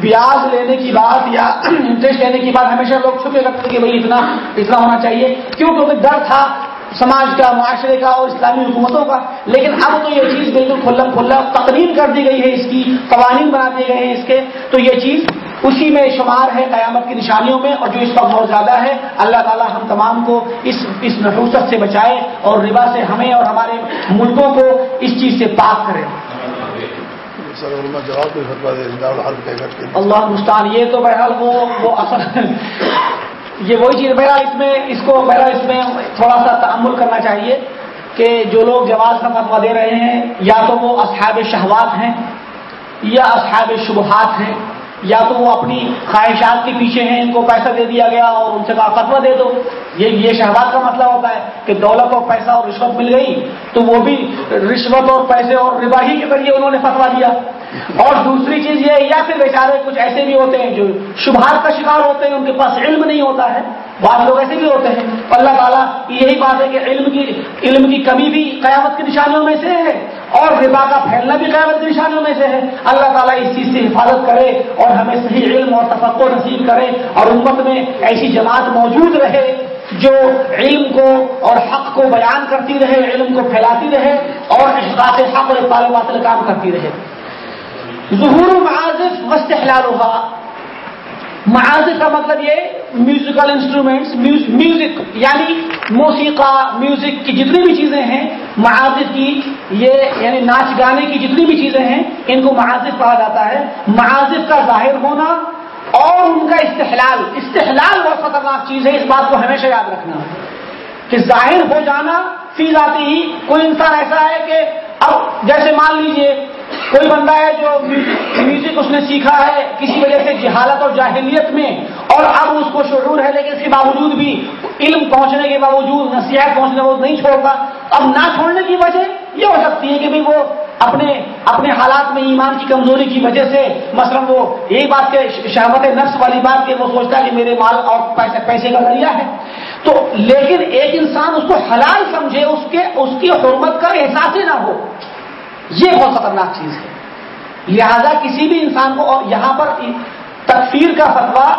بیاج لینے کی بات یا انٹرسٹ لینے کی بات ہمیشہ لوگ چھپے کرتے تھے کہ بھائی اتنا اتنا ہونا چاہیے۔ کیوں؟ کیونکہ ڈر تھا سماج کا، معاشرے کا اور اسلامی حکومتوں کا۔ لیکن اب تو یہ چیز بالکل کھلا کھلا تقریر کر دی گئی ہے۔ اس کی قوانین بنا دیے گئے ہیں اس کے۔ تو یہ چیز اسی میں شمار ہے قیامت کی نشانیوں میں۔ اور جو اس وقت بہت زیادہ ہے، اللہ تعالی ہم تمام کو اس اس نحوست سے بچائے اور ربا سے ہمیں اور ہمارے ملکوں کو اس چیز سے پاک کرے۔ اللہ مستان یہ تو بہرحال وہ وہ اصل یہ وہی چیز، بہرحال اس میں اس کو بہرحال اس میں تھوڑا سا تعمل کرنا چاہیے کہ جو لوگ جواز کا فتوا دے رہے ہیں، یا تو وہ اصحاب شہوات ہیں، یا اصحاب شبہات ہیں۔ یا تو وہ اپنی خواہشات کے پیچھے ہیں، ان کو پیسہ دے دیا گیا اور ان سے کہا فتوا دے دو۔ یہ یہ شہباد کا مسئلہ ہوتا ہے کہ دولت اور پیسہ اور رشوت مل گئی تو وہ بھی رشوت اور پیسے اور رباہی کے ذریعے انہوں نے فتوا دیا۔ اور دوسری چیز یہ یا پھر بیچارے کچھ ایسے بھی ہوتے ہیں جو شبہات کا شکار ہوتے ہیں، ان کے پاس علم نہیں ہوتا ہے۔ بعض لوگ ایسے بھی ہوتے ہیں۔ اللہ تعالیٰ، یہی بات ہے کہ علم کی علم کی کمی بھی قیامت کی نشانیوں میں سے ہے۔ اور ربا کا پھیلنا بھی قیامت کی نشانیوں میں سے ہے۔ اللہ تعالیٰ اس چیز سے حفاظت کرے اور ہمیں صحیح علم اور تفقع نصیب کرے اور امت میں ایسی جماعت موجود رہے جو علم کو اور حق کو بیان کرتی رہے، علم کو پھیلاتی رہے اور احساس حق اور تعلقات کام کرتی رہے۔ ظہور معازف وسطلال ہوا معازف کا مطلب یہ میوزیکل انسٹرومینٹس میوزک یعنی موسیقہ میوزک کی جتنی بھی چیزیں ہیں معازف کی یہ یعنی ناچ گانے کی جتنی بھی چیزیں ہیں، ان کو معازف کہا جاتا ہے۔ معازف کا ظاہر ہونا اور ان کا استحلال استحلال بہت خطرناک چیز ہے اس بات کو ہمیشہ یاد رکھنا کہ ظاہر ہو جانا فی آتی ہی، کوئی انسان ایسا ہے کہ اب جیسے مان لیجیے، کوئی بندہ ہے جو میوزک اس نے سیکھا ہے کسی وجہ سے جہالت اور جاہلیت میں، اور اب اس کو شعور ہے لیکن اس کے باوجود بھی علم پہنچنے کے باوجود، نصیحت پہنچنے کے باوجود نہیں چھوڑتا۔ اب نہ چھوڑنے کی وجہ یہ ہو سکتی ہے کہ بھائی وہ اپنے اپنے حالات میں ایمان کی کمزوری کی وجہ سے مثلا وہ یہی بات کہ شہمت نفس والی بات کہ وہ سوچتا ہے کہ میرے مال اور پیسے پیسے کا ذریعہ ہے۔ تو لیکن ایک انسان اس کو حلال سمجھے، اس کے، اس کی حرمت کا احساس ہی نہ ہو۔ یہ بہت خطرناک چیز ہے۔ لہذا کسی بھی انسان کو اور یہاں پر تکفیر کا فتوا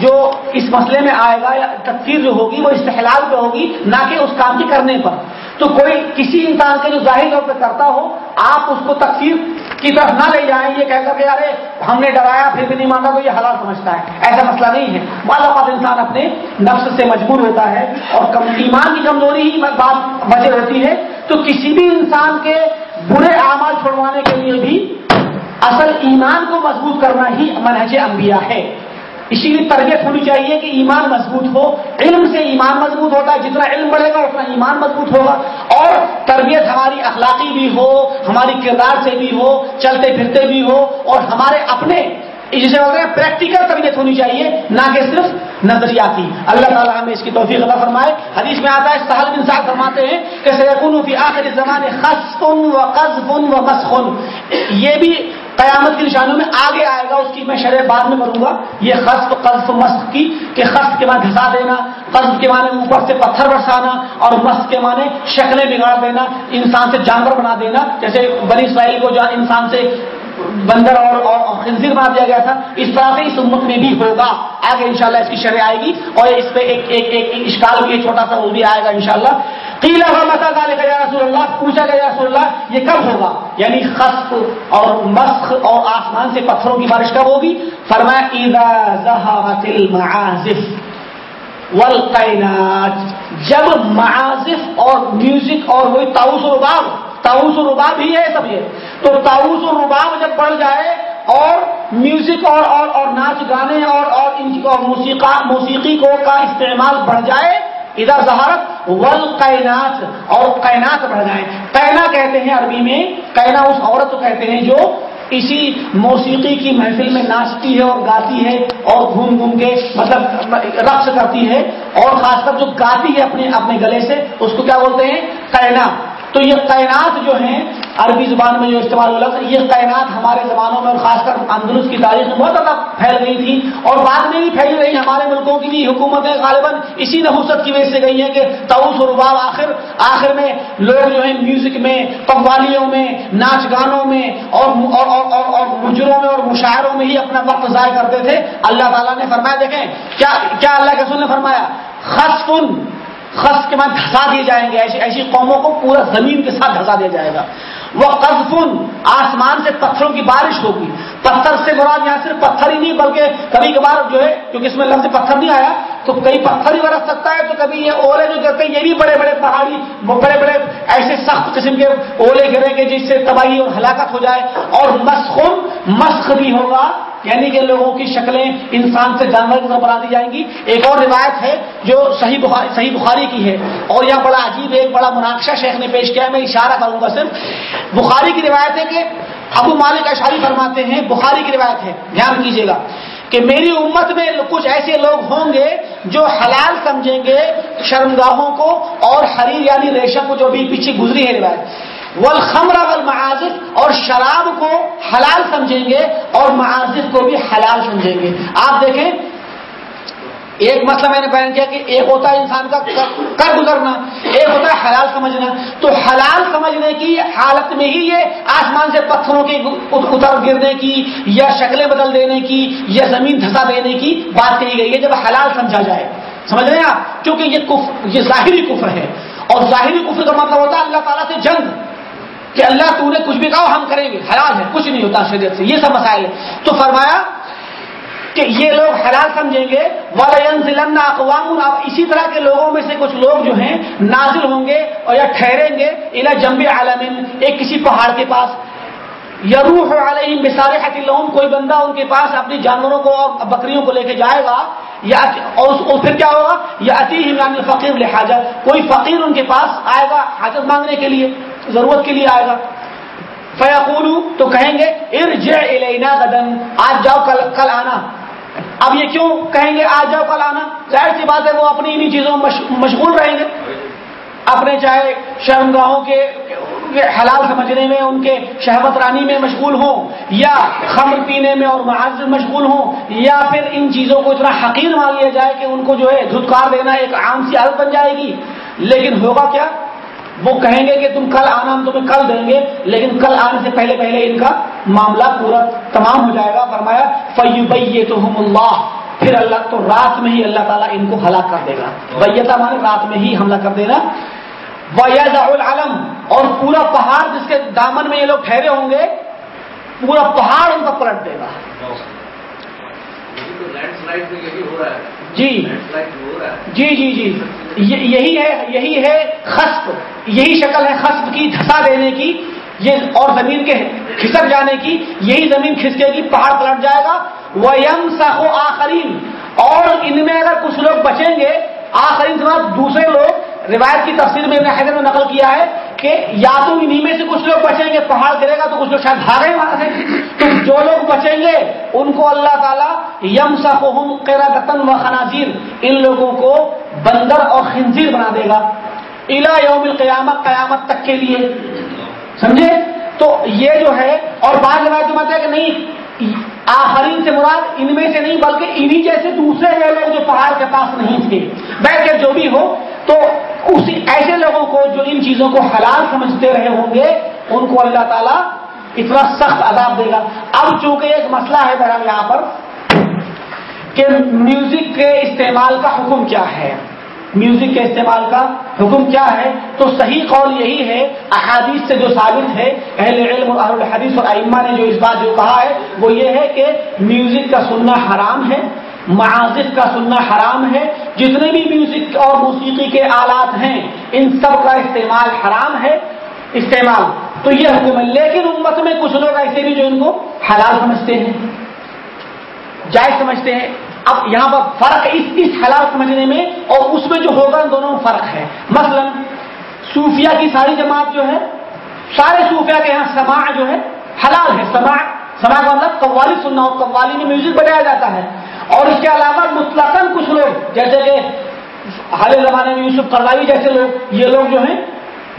جو اس مسئلے میں آئے گا، یا تکفیر جو ہوگی، وہ استحلال پہ ہوگی، نہ کہ اس کام کے کرنے پر۔ تو کوئی کسی انسان کے جو ظاہر طور پہ کرتا ہو، آپ اس کو تکفیر کی طرف نہ لے جائیں، یہ کہہ کر کہ ارے، ہم نے ڈرایا، پھر بھی نہیں مانتا تو یہ حلال سمجھتا ہے۔ ایسا مسئلہ نہیں ہے۔ بعض اوقات انسان اپنے نفس سے مجبور ہوتا ہے اور کم ایمان کی کمزوری ہی بات وجہ رہتی ہے۔ تو کسی بھی انسان کے برے اعمال چھوڑوانے کے لیے بھی اصل ایمان کو مضبوط کرنا ہی منہج انبیاء ہے۔ اسی لیے تربیت ہونی چاہیے کہ ایمان مضبوط ہو، علم سے ایمان مضبوط ہوتا ہے، جتنا علم بڑھے گا اتنا ایمان مضبوط ہوگا۔ اور تربیت ہماری اخلاقی بھی ہو، ہماری کردار سے بھی ہو، چلتے پھرتے بھی ہو، اور ہمارے اپنے، جسے بولتے ہیں پریکٹیکل تربیت ہونی چاہیے، نہ کہ صرف نظریاتی۔ اللہ تعالیٰ ہمیں اس کی توفیق عطا فرمائے۔ حدیث میں آتا ہے، سہل بن صاحب فرماتے ہیں کہ سیکون فی آخر زمانے خسفن و قذفن و مسخن۔ یہ بھی قیامت کی نشانوں میں آگے آئے گا، اس کی میں شرح بعد میں کروں گا۔ یہ خصف، قذف مسخ کی، کہ خصف کے معنی دھسا دینا، قذف کے معنی اوپر سے پتھر برسانا، اور مسخ کے معنی شکلیں بگاڑ دینا، انسان سے جانور بنا دینا۔ جیسے بنی اسرائیل کو جو انسان سے بندر اور اور خنزیر بنا دیا گیا تھا، اس طرح سے اس امت میں بھی ہوگا۔ آگے انشاءاللہ اس کی شرح آئے گی، اور اس پہ ایک ایک ایک اشکال بھی چھوٹا سا وہ بھی آئے گا انشاءاللہ۔ قیلا متا ڈالے رسول اللہ؟ پوچھا گیا رسول اللہ یہ کب ہوگا؟ یعنی خصف اور مسخ اور آسمان سے پتھروں کی بارش کب ہوگی؟ فرمایا المعازف والقینات جب معازف اور میوزک اور وہی تاؤس و رباب تاؤس و رباب ہی ہے سب یہ۔ تو تاؤس و رباب جب بڑھ جائے اور میوزک اور اور, اور ناچ گانے اور اور ان موسیقی کو کا استعمال بڑھ جائے ادھر زہارت ول کائنات اور کائنات بڑھ جائیں۔ کینا کہتے ہیں عربی میں کینا اس عورت کو کہتے ہیں جو اسی موسیقی کی محفل میں ناچتی ہے اور گاتی ہے اور گھوم گھوم کے مطلب رقص کرتی ہے اور خاص کر جو گاتی ہے اپنے اپنے گلے سے، اس کو کیا بولتے ہیں؟ کینا تو یہ کائنات جو ہیں عربی زبان میں جو استعمال ہو رہا یہ کائنات ہمارے زبانوں میں اور خاص کر اندرس کی تاریخ میں بہت زیادہ پھیل گئی تھی اور بعد میں بھی پھیل رہی ہمارے ملکوں کی بھی حکومتیں غالباً اسی نحوست کی وجہ سے گئی ہیں کہ تاؤس و رباب آخر آخر میں لوگ جو ہیں میوزک میں قوالیوں میں ناچ گانوں میں اور اور, اور, اور, اور مجروں میں اور مشاعروں میں ہی اپنا وقت ضائع کرتے تھے۔ اللہ تعالیٰ نے فرمایا دیکھیں کیا کیا اللہ کے سن نے فرمایا؟ خصفن خس کے بعد دھسا دیے جائیں گے ایسی ایسی قوموں کو پورا زمین کے ساتھ دھسا دیا جائے گا۔ وہ قزفن آسمان سے پتھروں کی بارش ہوگی۔ پتھر سے مراد یہاں صرف پتھر ہی نہیں، بلکہ کبھی کبھار جو ہے، کیونکہ اس میں لفظ پتھر نہیں آیا، تو کئی پتھر ہی برس سکتا ہے، تو کبھی یہ اولے جو کہتے ہیں، یہ بھی بڑے بڑے پہاڑی، بڑے بڑے ایسے سخت قسم کے اولے گریں گے جس سے تباہی اور ہلاکت ہو جائے۔ اور مسخن مسخ بھی ہوگا۔ یعنی کہ لوگوں کی شکلیں انسان سے جانور کی طرح بنا دی جائیں گی۔ ایک اور روایت ہے جو صحیح بخاری صحیح بخاری کی ہے۔ اور یہاں بڑا عجیب ایک بڑا مناقشہ شیخ نے پیش کیا ہے۔ میں اشارہ کروں گا صرف۔ بخاری کی روایت ہے کہ ابو مالک اشاری فرماتے ہیں، بخاری کی روایت ہے۔ دھیان کیجیے گا کہ میری امت میں کچھ ایسے لوگ ہوں گے جو حلال سمجھیں گے شرمگاہوں کو اور حریر یعنی ریشم کو جو بھی پیچھے گزری ہے روایت۔ والخمر والمعازف اور شراب کو حلال سمجھیں گے اور معازف کو بھی حلال سمجھیں گے۔ آپ دیکھیں، ایک مسئلہ میں نے بیان کیا کہ ایک ہوتا ہے انسان کا کر گزرنا، ایک ہوتا ہے حلال سمجھنا۔ تو حلال سمجھنے کی حالت میں ہی یہ آسمان سے پتھروں کے اتر گرنے کی یا شکلیں بدل دینے کی یا زمین دھسا دینے کی بات کہی گئی ہے۔ جب حلال سمجھا جائے، سمجھ رہے ہیں آپ؟ کیونکہ یہ کفر یہ ظاہری کفر ہے۔ اور ظاہری کفر کا مطلب ہوتا ہے اللہ تعالیٰ سے جنگ۔ کہ اللہ تو نے کچھ بھی کہا، ہم کریں گے۔ حلال ہے، کچھ نہیں ہوتا شریعت سے۔ یہ سب مسائل ہے تو فرمایا کہ یہ لوگ حلال سمجھیں گے۔ ضلع اقوام اسی طرح کے لوگوں میں سے کچھ لوگ جو ہیں، نازل ہوں گے اور یا ٹھہریں گے الا جمب عالم ایک کسی پہاڑ کے پاس۔ یروح علیہم بسارے حتلوم کوئی بندہ ان کے پاس اپنی جانوروں کو اور بکریوں کو لے کے جائے گا۔ یا اور پھر کیا ہوگا؟ یا اتی یعنی فقیر لہٰذا کوئی فقیر ان کے پاس آئے گا حاجت مانگنے کے لیے۔ ضرورت کے لیے آئے گا۔ فیقول تو کہیں گے، ارجع الینا غدن آج جاؤ، کل کل آنا۔ اب یہ کیوں کہیں گے، آج جاؤ، کل آنا؟ ظاہر سی بات ہے، وہ اپنی انہیں چیزوں میں مشغول رہیں گے۔ اپنے چاہے شرمگاہوں کے حلال سمجھنے میں، ان کے شہبت رانی میں مشغول ہوں، یا خمر پینے میں اور معذر مشغول ہوں، یا پھر ان چیزوں کو اتنا حقیر مان لیا جائے کہ ان کو جو ہے دھتکار دینا ایک عام سی عادت بن جائے گی۔ لیکن ہوگا کیا؟ وہ کہیں گے کہ تم کل آنا، ہم تمہیں کل دیں گے، لیکن کل آنے سے پہلے پہلے ان کا معاملہ پورا تمام ہو جائے گا۔ فرمایا فیوبئی تو اللہ پھر اللہ تو رات میں ہی اللہ تعالیٰ ان کو ہلاک کر دے گا۔ بیتا مانے رات میں ہی حملہ کر دینا۔ العالم اور پورا پہاڑ جس کے دامن میں یہ لوگ ٹھہرے ہوں گے، پورا پہاڑ ان کو پلٹ دے گا۔ جی۔ جی جی جی۔ یہی ہے یہی ہے خصب۔ یہی شکل ہے خصب کی دھسا دینے کی۔ یہ اور زمین کے کھسک جانے کی۔ یہی زمین کھسکے گی پہاڑ پلٹ جائے گا۔ وہ یم ساخو آخرین اور ان میں اگر کچھ لوگ بچیں گے، آخرین دوسرے لوگ۔ روایت کی تفصیل میں حیدر میں نقل کیا ہے۔ کہ یا تو انہی میں سے کچھ لوگ بچیں گے، پہاڑ گرے گا تو کچھ لوگ شاید بھاگے وہاں سے۔ تو جو لوگ بچیں گے، ان کو اللہ تعالیٰ یم سا و خنازیر، ان لوگوں کو بندر اور خنزیر بنا دے گا۔ الا یوم القیامت، قیامت تک کے لیے۔ سمجھے؟ تو یہ جو ہے، اور بعض روایت ہے کہ نہیں، آخرین سے مراد ان میں سے نہیں، بلکہ انہی جیسے دوسرے لوگ جو پہاڑ کے پاس نہیں تھے۔ بیٹھ جو بھی ہو تو اسی ایسے لوگوں کو جو ان چیزوں کو حلال سمجھتے رہے ہوں گے، ان کو اللہ تعالیٰ اتنا سخت عذاب دے گا۔ اب چونکہ ایک مسئلہ ہے بہرحال یہاں پر کہ میوزک کے استعمال کا حکم کیا ہے۔ میوزک کے استعمال کا حکم کیا ہے۔ تو صحیح قول یہی ہے، احادیث سے جو ثابت ہے، اہل علم اور اور ائمہ نے جو اس بات جو کہا ہے، وہ یہ ہے کہ میوزک کا سننا حرام ہے۔ معازف کا سننا حرام ہے، جتنے بھی میوزک اور موسیقی کے آلات ہیں، ان سب کا استعمال حرام ہے۔ استعمال۔ تو یہ حکم ہے۔ لیکن امت میں کچھ لوگ ایسے بھی جو ان کو حلال سمجھتے ہیں۔ جائز سمجھتے ہیں۔ اب یہاں پر فرق اس اس حلال سمجھنے میں اور اس میں جو ہوگا، ان دونوں میں فرق ہے۔ مثلا، صوفیہ کی ساری جماعت جو ہے، سارے صوفیہ کے یہاں سماع جو ہے، حلال ہے۔ سماع سماع کا مطلب قوالی سننا ہو قوالی میں میوزک بجایا جاتا ہے۔ اور اس کے علاوہ مطلق کچھ لوگ، جیسے کہ حال زمانے میں یوسف قرضاوی جیسے لوگ، یہ لوگ جو ہیں،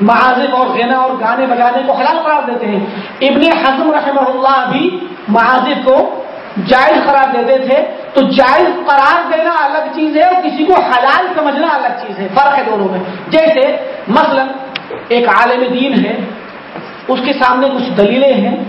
معازف اور غنا اور گانے بجانے کو حلال قرار دیتے ہیں۔ ابن حزم رحمہ اللہ بھی معازف کو جائز قرار دیتے تھے۔ تو جائز قرار دینا الگ چیز ہے اور کسی کو حلال سمجھنا الگ چیز ہے، فرق ہے دونوں میں۔ جیسے مثلا ایک عالم دین ہے، اس کے سامنے کچھ دلیلیں ہیں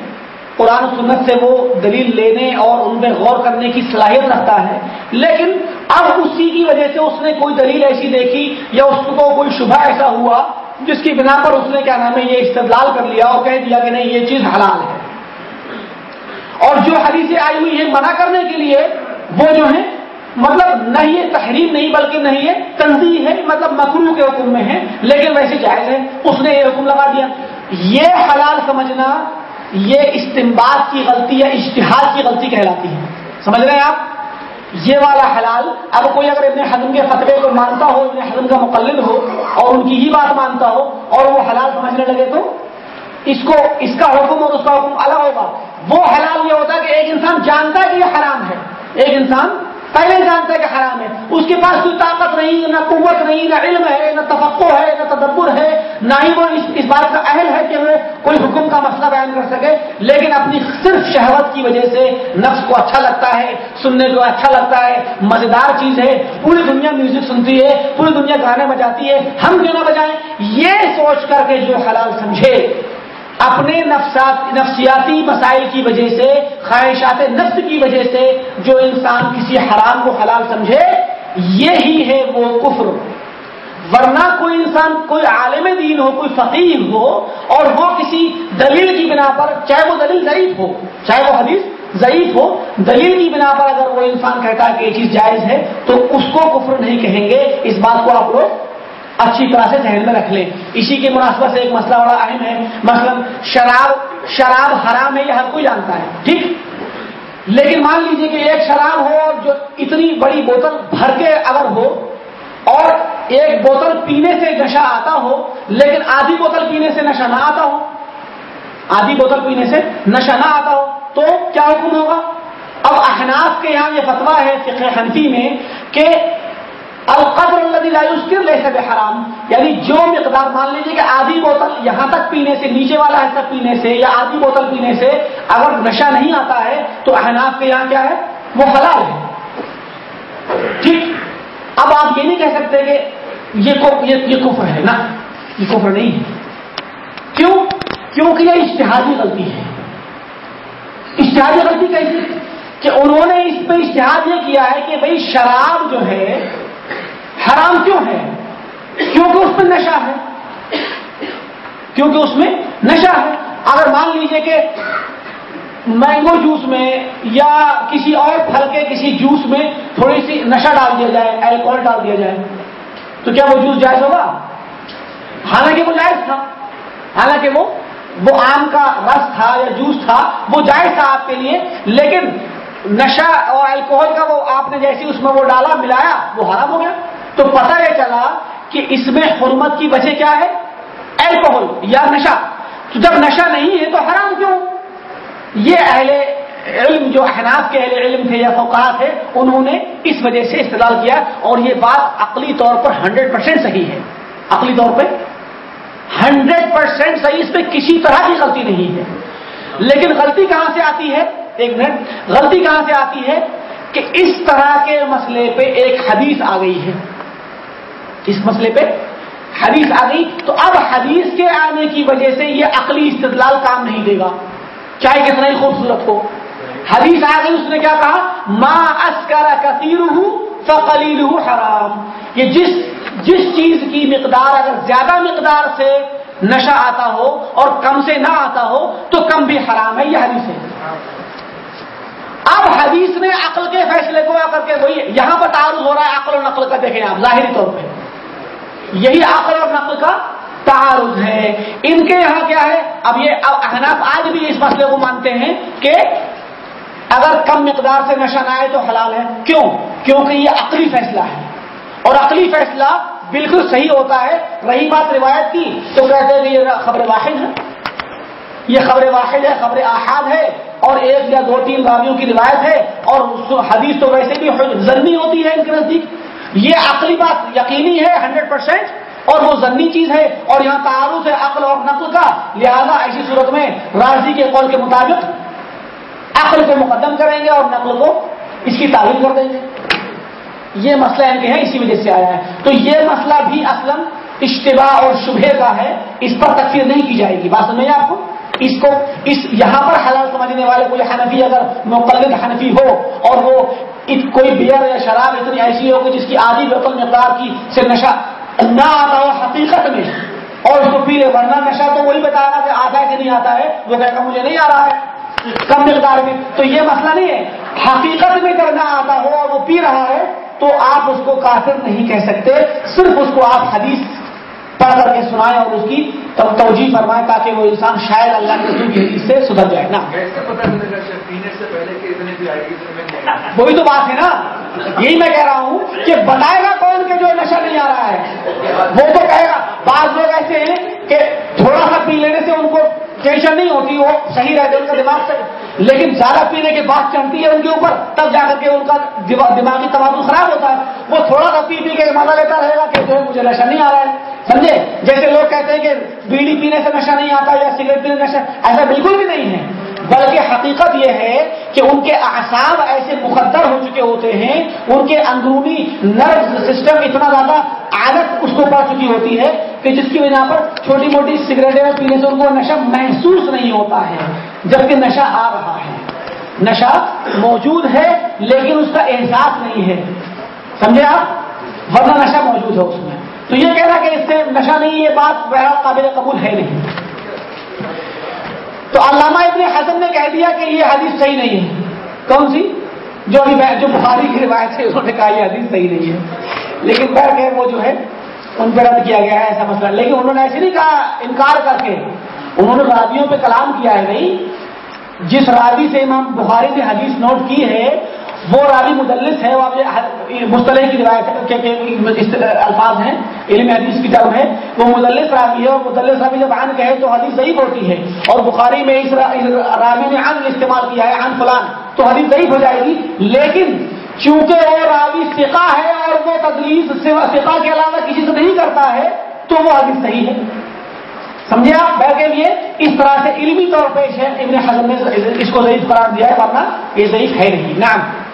قرآن و سنت سے وہ دلیل لینے اور ان میں غور کرنے کی صلاحیت رکھتا ہے۔ لیکن اب اسی کی وجہ سے اس نے کوئی دلیل ایسی دیکھی یا اس کو کوئی شبہ ایسا ہوا جس کی بنا پر اس نے کیا نام ہے یہ استدلال کر لیا اور کہہ دیا کہ نہیں، یہ چیز حلال ہے۔ اور جو حدیثیں آئی ہوئی ہے منع کرنے کے لیے، وہ جو ہے مطلب نہ یہ تحریم نہیں بلکہ نہیں یہ تنظیم ہے مطلب مکرو کے حکم میں ہے، لیکن ویسے جائز ہے، اس نے یہ حکم لگا دیا۔ یہ حلال سمجھنا یہ استمباد کی غلطی یا اشتہار کی غلطی کہلاتی ہے۔ سمجھ رہے ہیں آپ؟ یہ والا حلال، اب کوئی اگر ابن حضم کے فتوے کو مانتا ہو، ابن حضم کا مقلد ہو، اور ان کی ہی بات مانتا ہو، اور وہ حلال سمجھنے لگے تو اس کو، اس کا حکم اور اس کا حکم الگ ہوگا۔ وہ حلال یہ ہوتا ہے کہ ایک انسان جانتا ہے کہ یہ حرام ہے۔ ایک انسان پہلے جانتا ہے کہ حرام ہے۔ اس کے پاس کوئی طاقت نہیں، نہ قوت نہیں، نہ علم ہے، نہ تفقع ہے، نہ تدبر ہے، نہ ہی وہ اس اس بات کا اہل ہے کہ وہ کوئی حکم کا مسئلہ بیان کر سکے۔ لیکن اپنی صرف شہوت کی وجہ سے نفس کو اچھا لگتا ہے، سننے کو اچھا لگتا ہے، مزیدار چیز ہے، پوری دنیا میوزک سنتی ہے، پوری دنیا گانے بجاتی ہے، ہم کیوں نہ بجائیں؟ یہ سوچ کر کے جو حلال سمجھے۔ اپنے نفسات نفسیاتی مسائل کی وجہ سے، خواہشات نفس کی وجہ سے جو انسان کسی حرام کو حلال سمجھے، یہی ہے وہ کفر۔ ورنہ کوئی انسان، کوئی عالم دین ہو، کوئی فقیر ہو، اور وہ کسی دلیل کی بنا پر، چاہے وہ دلیل ضعیف ہو، چاہے وہ حدیث ضعیف ہو، دلیل کی بنا پر اگر وہ انسان کہتا ہے کہ یہ چیز جائز ہے، تو اس کو کفر نہیں کہیں گے۔ اس بات کو آپ لوگ اچھی طرح سے ذہن میں رکھ لیں۔ اسی کے مناسبت سے ایک مسئلہ بڑا اہم ہے۔ مثلا شراب شراب حرام ہے، یہ ہر کوئی جانتا ہے، ٹھیک؟ لیکن مان لیجیے کہ ایک شراب ہو جو اتنی بڑی بوتل بھر کے اگر ہو اور ایک بوتل پینے سے نشہ آتا ہو، لیکن آدھی بوتل پینے سے نشہ نہ آتا ہو، آدھی بوتل پینے سے نشہ نہ آتا ہو، تو کیا حکم ہوگا؟ اب احناف کے یہاں یہ فتوا ہے فقہ حنفی میں کہ القدر الذي لا يسكر ليس بحرام. یعنی جو مقدار مان لیجیے کہ آدھی بوتل یہاں تک پینے سے، نیچے والا حصہ پینے سے یا آدھی بوتل پینے سے اگر نشہ نہیں آتا ہے تو احناف کے یہاں کیا ہے؟ وہ حلال ہے۔ ٹھیک۔ اب آپ یہ نہیں کہہ سکتے کہ یہ کفر ہے نا۔ یہ کفر نہیں ہے۔ کیوں؟ کیونکہ یہ اشتہادی غلطی ہے۔ اشتہادی غلطی کیسی؟ کہ انہوں نے اس پہ اشتہار یہ کیا ہے کہ بھائی شراب جو ہے حرام کیوں ہے؟ کیونکہ اس میں نشہ ہے۔ کیونکہ اس میں نشہ ہے۔ اگر مان لیجیے کہ مینگو جوس میں یا کسی اور پھل کے کسی جوس میں تھوڑی سی نشہ ڈال دیا جائے، الکوہل ڈال دیا جائے، تو کیا وہ جوس جائز ہوگا؟ حالانکہ وہ جائز تھا۔ حالانکہ وہ وہ آم کا رس تھا یا جوس تھا، وہ جائز تھا آپ کے لیے، لیکن نشہ اور الکوہل کا وہ آپ نے جیسی اس میں وہ ڈالا، ملایا، وہ حرام ہو گیا۔ تو پتہ یہ چلا کہ اس میں حرمت کی وجہ کیا ہے؟ الکوہل یا نشہ۔ تو جب نشہ نہیں ہے تو حرام کیوں؟ یہ اہل علم جو احناف کے اہل علم تھے یا فوقات تھے، انہوں نے اس وجہ سے استعمال کیا اور یہ بات عقلی طور پر ہنڈریڈ پرسینٹ صحیح ہے۔ عقلی طور پہ ہنڈریڈ پرسینٹ صحیح اس پہ کسی طرح کی غلطی نہیں ہے۔ لیکن غلطی کہاں سے آتی ہے؟ ایک منٹ۔ غلطی کہاں سے آتی ہے کہ اس طرح کے مسئلے پہ ایک حدیث آ گئی ہے۔ اس مسئلے پہ حدیث آ گئی۔ تو اب حدیث کے آنے کی وجہ سے یہ عقلی استدلال کام نہیں دے گا۔ چاہے کتنا ہی خوبصورت ہو۔ حدیث آ گئی، اس نے کیا کہا؟ ما اسکر کثیر ہوں فقلیل حرام۔ یہ جس جس چیز کی مقدار اگر زیادہ مقدار سے نشہ آتا ہو اور کم سے نہ آتا ہو، تو کم بھی حرام ہے۔ یہ حدیث ہے۔ اب حدیث نے عقل کے فیصلے کو آ کر کے وہی، یہاں پر تعارف ہو رہا ہے عقل اور نقل کا۔ دیکھیں آپ، ظاہری طور پہ۔ یہی عقل اور نقل کا تعارف ہے۔ ان کے یہاں کیا ہے؟ اب یہ احناف آج بھی اس مسئلے کو مانتے ہیں کہ اگر کم مقدار سے نشہ نہ آئے تو حلال ہے۔ کیوں؟ کیونکہ یہ عقلی فیصلہ ہے۔ اور عقلی فیصلہ بالکل صحیح ہوتا ہے۔ رہی بات روایت کی تو کہتے ہیں کہ یہ خبر واحد ہے۔ یہ خبر واحد ہے، خبر احاد ہے اور ایک یا دو تین راویوں کی روایت ہے اور حدیث تو ویسے بھی ضروری ہوتی ہے ان کے نزدیک۔ یہ عقلی بات یقینی ہے ہنڈریڈ پرسینٹ اور وہ ضروری چیز ہے، اور یہاں تعارف ہے عقل اور نقل کا۔ لہذا ایسی صورت میں راضی کے قول کے مطابق عقل کو مقدم کریں گے اور نقل کو اس کی تعلیم کر دیں گے۔ یہ مسئلہ ان کے ہے اسی وجہ سے آیا ہے۔ تو یہ مسئلہ بھی اصل اشتباع اور شبہ کا ہے، اس پر تکفیر نہیں کی جائے گی۔ بات سمجھے آپ کو؟ اس کو اس یہاں پر حلال سمجھنے والے کوئی حنفی اگر مقلد حنفی ہو اور وہ کوئی بیئر یا شراب اتنی ایسی ہو کہ جس کی آدھی بوتل مقدار کی سے نشہ نہ آتا ہو حقیقت میں اور اس کو پی لے، ورنہ نشہ تو وہی بتا رہا کہ آتا ہے کہ نہیں آتا ہے، وہ کہتا مجھے نہیں آ رہا ہے، کم مقدار میں۔ تو یہ مسئلہ نہیں ہے۔ حقیقت میں جب نہ آتا ہو اور وہ پی رہا ہے تو آپ اس کو کافر نہیں کہہ سکتے، صرف اس کو آپ حدیث پڑھ کر کے سنائیں اور اس کی توجہ فرمائیں تاکہ وہ انسان شاید اللہ کے کی حدیث سے سدھر جائے نا؟ وہی تو بات ہے نا۔ یہی میں کہہ رہا ہوں کہ بتائے گا کون کہ جو نشہ نہیں آ رہا ہے۔ وہ تو کہے گا بعض لوگ ایسے ہیں کہ تھوڑا سا پی لینے سے ان کو ٹینشن نہیں ہوتی، وہ صحیح رہتے ان کا دماغ سے۔ لیکن زیادہ پینے کے بعد چڑھتی ہے ان کے اوپر، تب جا کر کے ان کا دماغی توازن خراب ہوتا ہے۔ وہ تھوڑا سا پی پی کے مزہ لیتا رہے گا کہ جو ہے مجھے نشہ نہیں آ رہا ہے۔ سمجھے؟ جیسے لوگ کہتے ہیں کہ بیڑی پینے سے نشہ نہیں آتا یا سگریٹ پینے سے نشہ ایسا بالکل بھی نہیں ہے۔ بلکہ حقیقت یہ ہے کہ ان کے اعصاب ایسے مقدر ہو چکے ہوتے ہیں، ان کے اندرونی نرو سسٹم اتنا زیادہ عادت اس کو پڑ چکی ہوتی ہے کہ جس کی وجہ پر چھوٹی موٹی سگریٹیں پینے سے ان کو نشہ محسوس نہیں ہوتا ہے، جبکہ نشہ آ رہا ہے۔ نشہ موجود ہے لیکن اس کا احساس نہیں ہے۔ سمجھے آپ؟ ورنہ نشہ موجود ہے اس میں۔ تو یہ کہنا کہ اس سے نشہ نہیں، یہ بات بہت قابل قبول ہے نہیں۔ تو علامہ ابن حسن نے کہہ دیا کہ یہ حدیث صحیح نہیں ہے۔ کون سی؟ جو ابھی جو بخاری کی روایت ہے، انہوں نے کہا یہ حدیث صحیح نہیں ہے۔ لیکن خیر خیر وہ جو ہے، ان پہ رد کیا گیا ہے ایسا مسئلہ۔ لیکن انہوں نے ایسے نہیں کہا، انکار کر کے انہوں نے راویوں پہ کلام کیا ہے نہیں جس راوی سے امام بخاری نے حدیث نوٹ کی ہے وہ راوی مدلس ہے وہ مستلح کی روایت الفاظ ہیں، علم حدیث کی طرف ہے۔ وہ مدلس راوی ہے اور مدلس راوی جب عن کہے تو حدیث ضعیف ہوتی ہے۔ اور بخاری میں اس راوی نے عن استعمال کیا ہے، عن فلان، تو حدیث ضعیف ہو جائے گی۔ لیکن چونکہ وہ راوی سکا ہے اور وہ تدلیس سکا کے علاوہ کسی سے نہیں کرتا ہے، تو وہ حدیث صحیح ہے۔ سمجھے آپ؟ بیٹھ کے لیے اس طرح سے علمی طور پہ ابن حضرت نے اس کو ضعیف قرار دیا ہے، ورنہ یہ ضعیف ہے نہیں۔ نام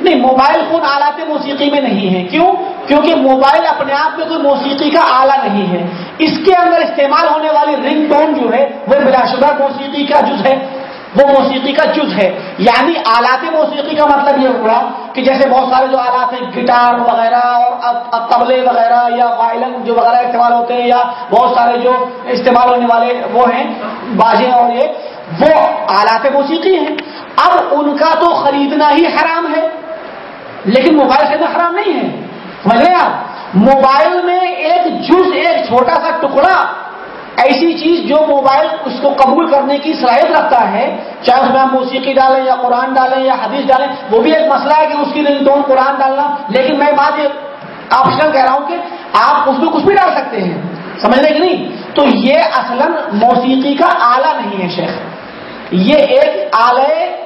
نہیں، موبائل فون آلات موسیقی میں نہیں ہے۔ کیوں؟ کیونکہ موبائل اپنے آپ میں کوئی موسیقی کا آلہ نہیں ہے۔ اس کے اندر استعمال ہونے والی رنگ ٹون جو ہے، وہ بلا شدہ موسیقی کا جز ہے۔ وہ موسیقی کا جز ہے۔ یعنی آلات موسیقی کا مطلب یہ ہوا کہ جیسے بہت سارے جو آلات ہیں، گٹار وغیرہ اور تبلے وغیرہ یا وائلن جو وغیرہ استعمال ہوتے ہیں یا بہت سارے جو استعمال ہونے والے وہ ہیں بازے اور یہ۔ وہ آلات موسیقی ہیں۔ اب ان کا تو خریدنا ہی حرام ہے، لیکن موبائل خریدنا حرام نہیں ہے۔ سمجھ رہے آپ موبائل میں ایک جز، ایک چھوٹا سا ٹکڑا، ایسی چیز جو موبائل اس کو قبول کرنے کی صلاحیت رکھتا ہے، چاہے اس میں ہم موسیقی ڈالیں یا قرآن ڈالیں یا حدیث ڈالیں، وہ بھی ایک مسئلہ ہے کہ اس کی رنگ قرآن ڈالنا۔ لیکن میں بات آپشنل کہہ رہا ہوں کہ آپ اس میں کچھ بھی ڈال سکتے ہیں۔ سمجھ رہے کہ نہیں؟ تو یہ اصلا موسیقی کا آلہ نہیں ہے شیخ۔ یہ ایک آلے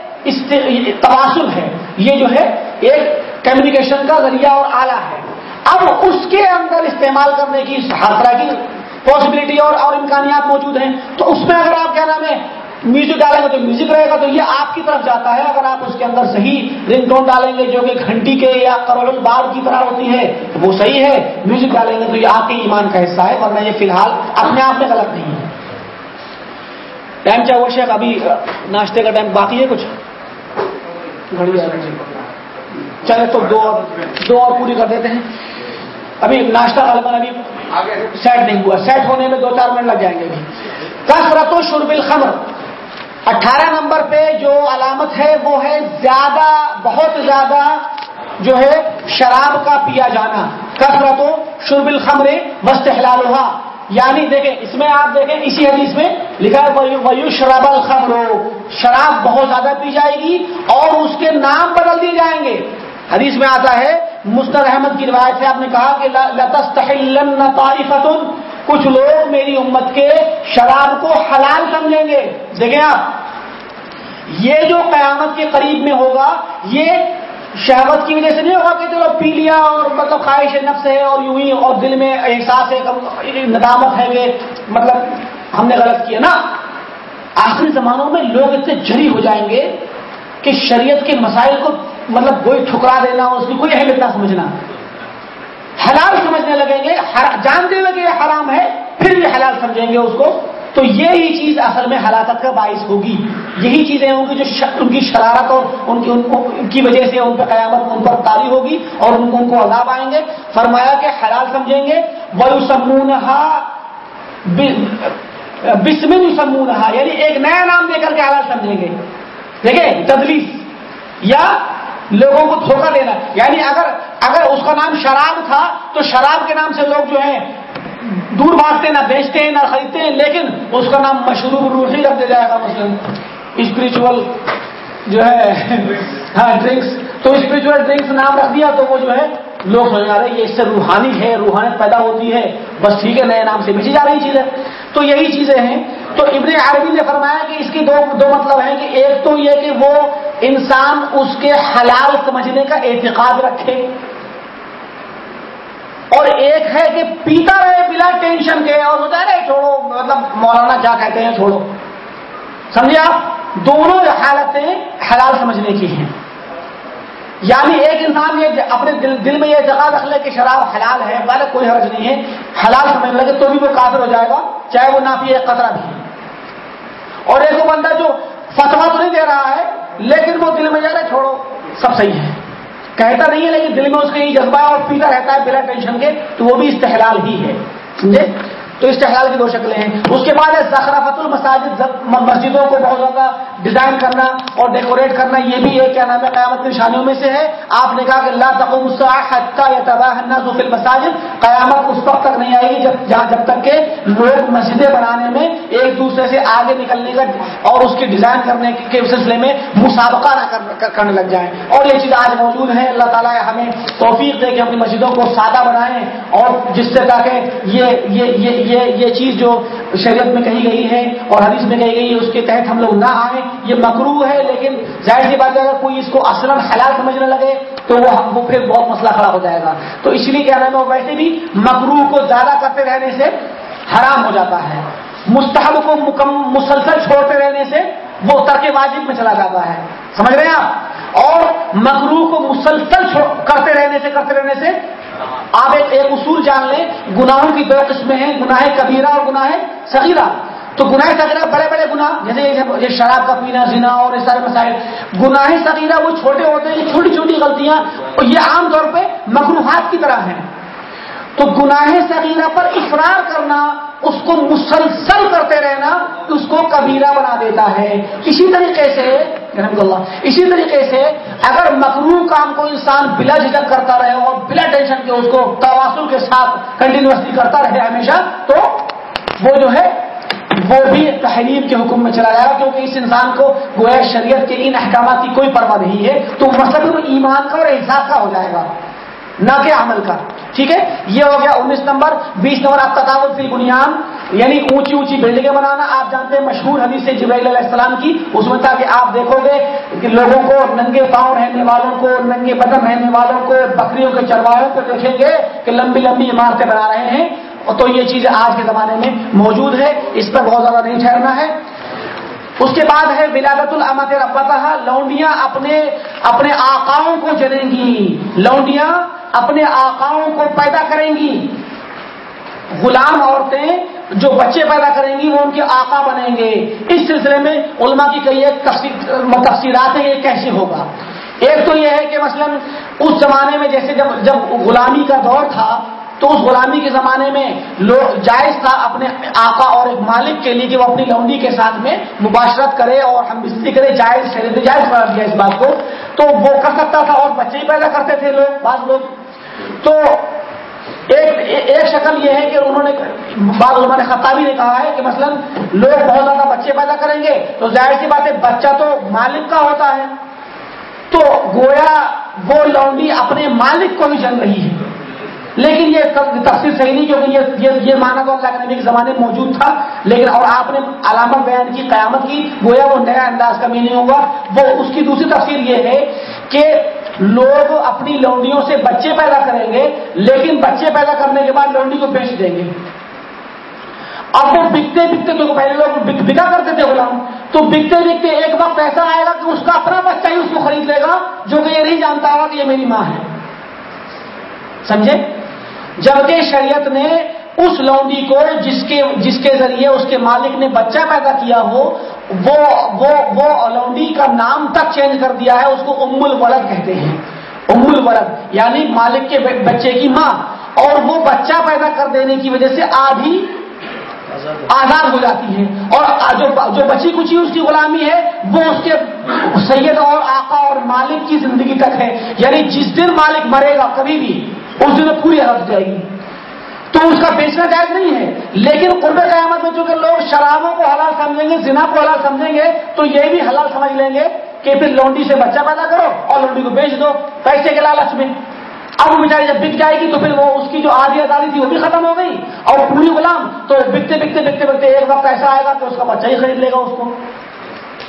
تواصل ہے۔ یہ جو ہے ایک کمیونیکیشن کا ذریعہ اور آلہ ہے۔ اب اس کے اندر استعمال کرنے کی ہر طرح کی پاسبلٹی اور اور امکانیات موجود ہیں۔ تو اس میں اگر آپ کیا نام ہے میوزک ڈالیں گے تو میوزک رہے گا تو یہ آپ کی طرف جاتا ہے۔ اگر آپ اس کے اندر صحیح رنگ ٹون ڈالیں گے جو کہ گھنٹی کے یا کروڑ بار کی طرح ہوتی ہے، وہ صحیح ہے۔ میوزک ڈالیں گے تو یہ آپ کے ایمان کا حصہ ہے، ورنہ یہ فی الحال اپنے آپ میں غلط نہیں ہے۔ ٹائم چاہے وہ شیخ ابھی ناشتے کا ٹائم باقی ہے کچھ؟ گھڑی چلے تو دو اور دو اور پوری کر دیتے ہیں۔ ابھی ناشتہ غالباً ابھی سیٹ نہیں ہوا۔ سیٹ ہونے میں دو چار منٹ لگ جائیں گے ابھی۔ کثرت و شرب الخمر۔ اٹھارہ نمبر پہ جو علامت ہے وہ ہے زیادہ بہت زیادہ جو ہے شراب کا پیا جانا۔ کثرت و شرب الخمر وسط یعنی دیکھیں، اس میں آپ دیکھیں، اسی حدیث میں لکھا ہے ویو شراب الخمر، شراب بہت زیادہ پی جائے گی اور اس کے نام بدل دیے جائیں گے۔ حدیث میں آتا ہے، مستر احمد کی روایت سے آپ نے کہا کہ لتستحلن کچھ لوگ میری امت کے شراب کو حلال سمجھیں گے۔ دیکھیں آپ، یہ جو قیامت کے قریب میں ہوگا، یہ شہوت کی وجہ سے نہیں ہوگا کہ چلو پی لیا اور مطلب خواہش نفس ہے اور یوں ہی اور دل میں احساس ہے ندامت ہے کہ مطلب ہم نے غلط کیا نا؟ آخری زمانوں میں لوگ اتنے جری ہو جائیں گے کہ شریعت کے مسائل کو مطلب کوئی ٹھکرا دینا، اس کی کوئی اہمیت نہ سمجھنا۔ حلال سمجھنے لگیں گے جانتے ہوئے کہ یہ حرام ہے، پھر بھی حلال سمجھیں گے اس کو۔ تو یہی چیز اصل میں ہلاکت کا باعث ہوگی۔ یہی چیزیں ہوں گی جو ان کی شرارت اور ان کی ان کی وجہ سے ان پہ قیامت ان پر تاری ہوگی اور ان کو ان کو عذاب آئیں گے۔ فرمایا کہ حلال سمجھیں گے۔ وہ بسمن سمون یعنی ایک نیا نام دے کر کے حلال سمجھیں گے۔ دیکھیں، تدلیس یا لوگوں کو دھوکہ دینا۔ یعنی اگر اگر اس کا نام شراب تھا، تو شراب کے نام سے لوگ جو ہیں دور بھاگتے نہ بیچتے ہیں، نہ خریدتے ہیں، لیکن اس کا نام مشروب روحی رکھ دیا جائے گا مسلم۔ اسپرچل جو ہے ہاں ڈرنکس تو اسپرچل ڈرنکس نام رکھ دیا تو وہ جو ہے، لوگ سمجھ رہے یہ اس سے روحانی ہے روحانیت پیدا ہوتی ہے۔ بس ٹھیک ہے، نئے نام سے بیچی جا رہی چیز ہے۔ تو یہی چیزیں ہیں۔ تو ابن عربی نے فرمایا کہ اس کی دو دو مطلب ہیں کہ ایک تو یہ کہ وہ انسان اس کے حلال سمجھنے کا اعتقاد رکھے۔ اور ایک ہے کہ پیتا رہے بلا ٹینشن کے اور ہوتا ہے چھوڑو مطلب مولانا کیا کہتے ہیں، چھوڑو. سمجھے آپ؟ دونوں حالتیں حلال سمجھنے کی ہیں۔ یعنی ایک انسان یہ اپنے دل دل میں یہ جگہ رکھ لے کہ شراب حلال ہے بارے کوئی حرج نہیں ہے، حلال سمجھ لگے تو بھی وہ کافر ہو جائے گا، چاہے وہ نہ پیے، قطرہ بھی۔ اور ایک وہ بندہ جو فتوا تو نہیں دے رہا ہے، لیکن وہ دل میں جا رہا چھوڑو، سب صحیح ہے۔ کہتا نہیں ہے لیکن دل میں اس کا یہ جذبہ اور پیتا رہتا ہے بلا ٹینشن کے، تو وہ بھی استحلال ہی ہے۔ سمجھے؟ تو استحلال کی دو شکلیں ہیں۔ اس کے بعد ہے زخرافت المساجد مسجدوں کو بہت زیادہ ڈیزائن کرنا اور ڈیکوریٹ کرنا، یہ بھی ایک کیا نام ہے، قیامت کی نشانیوں میں سے ہے۔ آپ نے کہا کہ اللہ تقوم یا تباہ مساجد قیامت اس وقت تک نہیں آئے گی، جب جہاں جب تک کہ لوگ مسجدیں بنانے میں ایک دوسرے سے آگے نکلنے کا اور اس کی ڈیزائن کرنے کے سلسلے میں مسابقہ نہ کرنے لگ جائیں۔ اور یہ چیز آج موجود ہے اللہ تعالیٰ ہمیں توفیق دے کہ اپنی مسجدوں کو سادہ بنائیں۔ اور جس سے تاکہ یہ یہ یہ یہ یہ چیز جو شریعت میں کہی گئی ہے اور حدیث میں کہی گئی ہے، اس کے تحت ہم لوگ نہ آئیں۔ یہ مکرو ہے، لیکن ظاہر سی بات ہے، اگر کوئی اس کو اصلا حلال سمجھنے لگے تو وہ وہ پھر بہت مسئلہ کھڑا ہو جائے گا۔ تو اس لیے کیا نام ہے ویسے بھی مکرو کو زیادہ کرتے رہنے سے حرام ہو جاتا ہے۔ مستحب کو مسلسل چھوڑتے رہنے سے وہ ترک واجب میں چلا جاتا ہے۔ سمجھ رہے ہیں آپ؟ اور مکرو کو مسلسل کرتے رہنے سے، کرتے رہنے سے آپ ایک اصول جان لیں، گناہوں کی دو قسمیں ہیں، گناہ کبیرہ اور گناہ صغیرہ۔ تو گناہ صغیرہ، بڑے بڑے گناہ، جیسے یہ شراب کا پینا، زنا اور یہ سارے مسائل۔ گناہ صغیرہ، وہ چھوٹے ہوتے ہیں چھوٹی چھوٹی غلطیاں یہ عام طور پہ مخلوحات کی طرح ہیں۔ تو گناہ صغیرہ پر اقرار کرنا، اس کو مسلسل کرتے رہنا، اس کو کبیرہ بنا دیتا ہے۔ اسی طریقے سے اللہ، اسی طریقے سے اگر مکرو کام کو انسان بلا جھجک کرتا رہے اور بلا ٹینشن کے اس کو تواسل کے ساتھ، کنٹینیوسلی کرتا رہے ہمیشہ، تو وہ جو ہے وہ بھی تحریر کے حکم میں چلا جائے گا کیونکہ اس انسان کو گویا شریعت کے ان احکامات کی کوئی پرواہ نہیں ہے، تو مطلب مسئلہ ایمان کا اور احساس کا ہو جائے گا، نہ کہ عمل کا۔ ٹھیک ہے؟ یہ ہو گیا انیس نمبر، بیس نمبر، آپ تطاوت فی بنیاد یعنی اونچی اونچی بلڈنگیں بنانا۔ آپ جانتے ہیں مشہور حدیث جبریل علیہ السلام کی، اس میں تھا کہ آپ دیکھو گے کہ لوگوں کو ننگے پاؤں رہنے والوں کو، ننگے بدن رہنے والوں کو، بکریوں کے چرواہوں کو دیکھیں گے کہ لمبی لمبی عمارتیں بنا رہے ہیں۔ تو یہ چیزیں آج کے زمانے میں موجود ہے، اس پر بہت زیادہ نہیں ٹھہرنا ہے۔ اس کے بعد ہے ولادت الامت ربتہ لونڈیاں اپنے اپنے آقاؤں کو جنیں گی۔ لونڈیاں اپنے آقاؤں کو پیدا کریں گی۔ غلام عورتیں جو بچے پیدا کریں گی، وہ ان کے آقا بنیں گے۔ اس سلسلے میں علماء کی کئی ایک تفصیلات ہیں، یہ کیسے ہوگا؟ ایک تو یہ ہے کہ مثلا اس زمانے میں جیسے جب جب غلامی کا دور تھا تو اس غلامی کے زمانے میں لوگ جائز تھا اپنے آقا اور ایک مالک کے لیے کہ وہ اپنی لونڈی کے ساتھ میں مباشرت کرے اور ہم بستی کرے، جائز شریف جائز قرار دیا اس بات کو۔ تو وہ کر سکتا تھا اور بچے ہی پیدا کرتے تھے لوگ، بعض لوگ۔ تو ایک ایک شکل یہ ہے کہ انہوں نے بعض علماء نے خطابی نے کہا ہے کہ مثلا لوگ بہت زیادہ بچے پیدا کریں گے تو ظاہر سی بات ہے بچہ تو مالک کا ہوتا ہے۔ تو گویا وہ لونڈی اپنے مالک کو بھی جن رہی ہے۔ لیکن یہ تفصیل صحیح نہیں کیونکہ یہ یہ, یہ مانا تو اللہ کے نبی کے زمانے میں موجود تھا لیکن اور آپ نے علامت بیان کی قیامت کی گویا وہ نیا انداز کا میننگ ہوگا۔ وہ اس کی دوسری تفصیل یہ ہے کہ لوگ اپنی لونڈیوں سے بچے پیدا کریں گے لیکن بچے پیدا کرنے کے بعد لونڈی کو بیچ دیں گے۔ اب وہ بکتے بکتے تو پہلے لوگ بکا کرتے تھے غلام تو بکتے بکتے ایک وقت ایسا آئے گا کہ اس کا اپنا بچہ ہی اس کو خرید لے گا جو کہ یہ نہیں جانتا ہوگا کہ یہ میری ماں ہے۔ سمجھے؟ جبکہ شریعت نے اس لونڈی کو جس کے جس کے ذریعے اس کے مالک نے بچہ پیدا کیا ہو، وہ وہ وہ لونڈی کا نام تک چینج کر دیا ہے، اس کو ام الورد کہتے ہیں۔ ام الورد یعنی مالک کے بچے کی ماں۔ اور وہ بچہ پیدا کر دینے کی وجہ سے آدھی آزاد ہو جاتی ہے اور جو بچی کچی اس کی غلامی ہے، وہ اس کے سید اور آقا اور مالک کی زندگی تک ہے۔ یعنی جس دن مالک مرے گا کبھی بھی، اس دن پوری حالت جائے گی۔ تو اس کا بیچنا جائز نہیں ہے۔ لیکن قرب قیامت میں چونکہ لوگ شرابوں کو حلال سمجھیں گے، زنا کو حلال سمجھیں گے، تو یہ بھی حلال سمجھ لیں گے کہ پھر لونڈی سے بچہ پیدا کرو اور لونڈی کو بیچ دو، پیسے کے لالچ میں۔ اب وہ بیچاری جب بک جائے گی تو پھر وہ اس کی جو آدھی آزادی تھی وہ بھی ختم ہو گئی۔ اور پوری غلام تو بکتے بکتے بکتے بکتے ایک وقت ایسا آئے گا کہ اس کا بچہ ہی خرید لے گا اس کو۔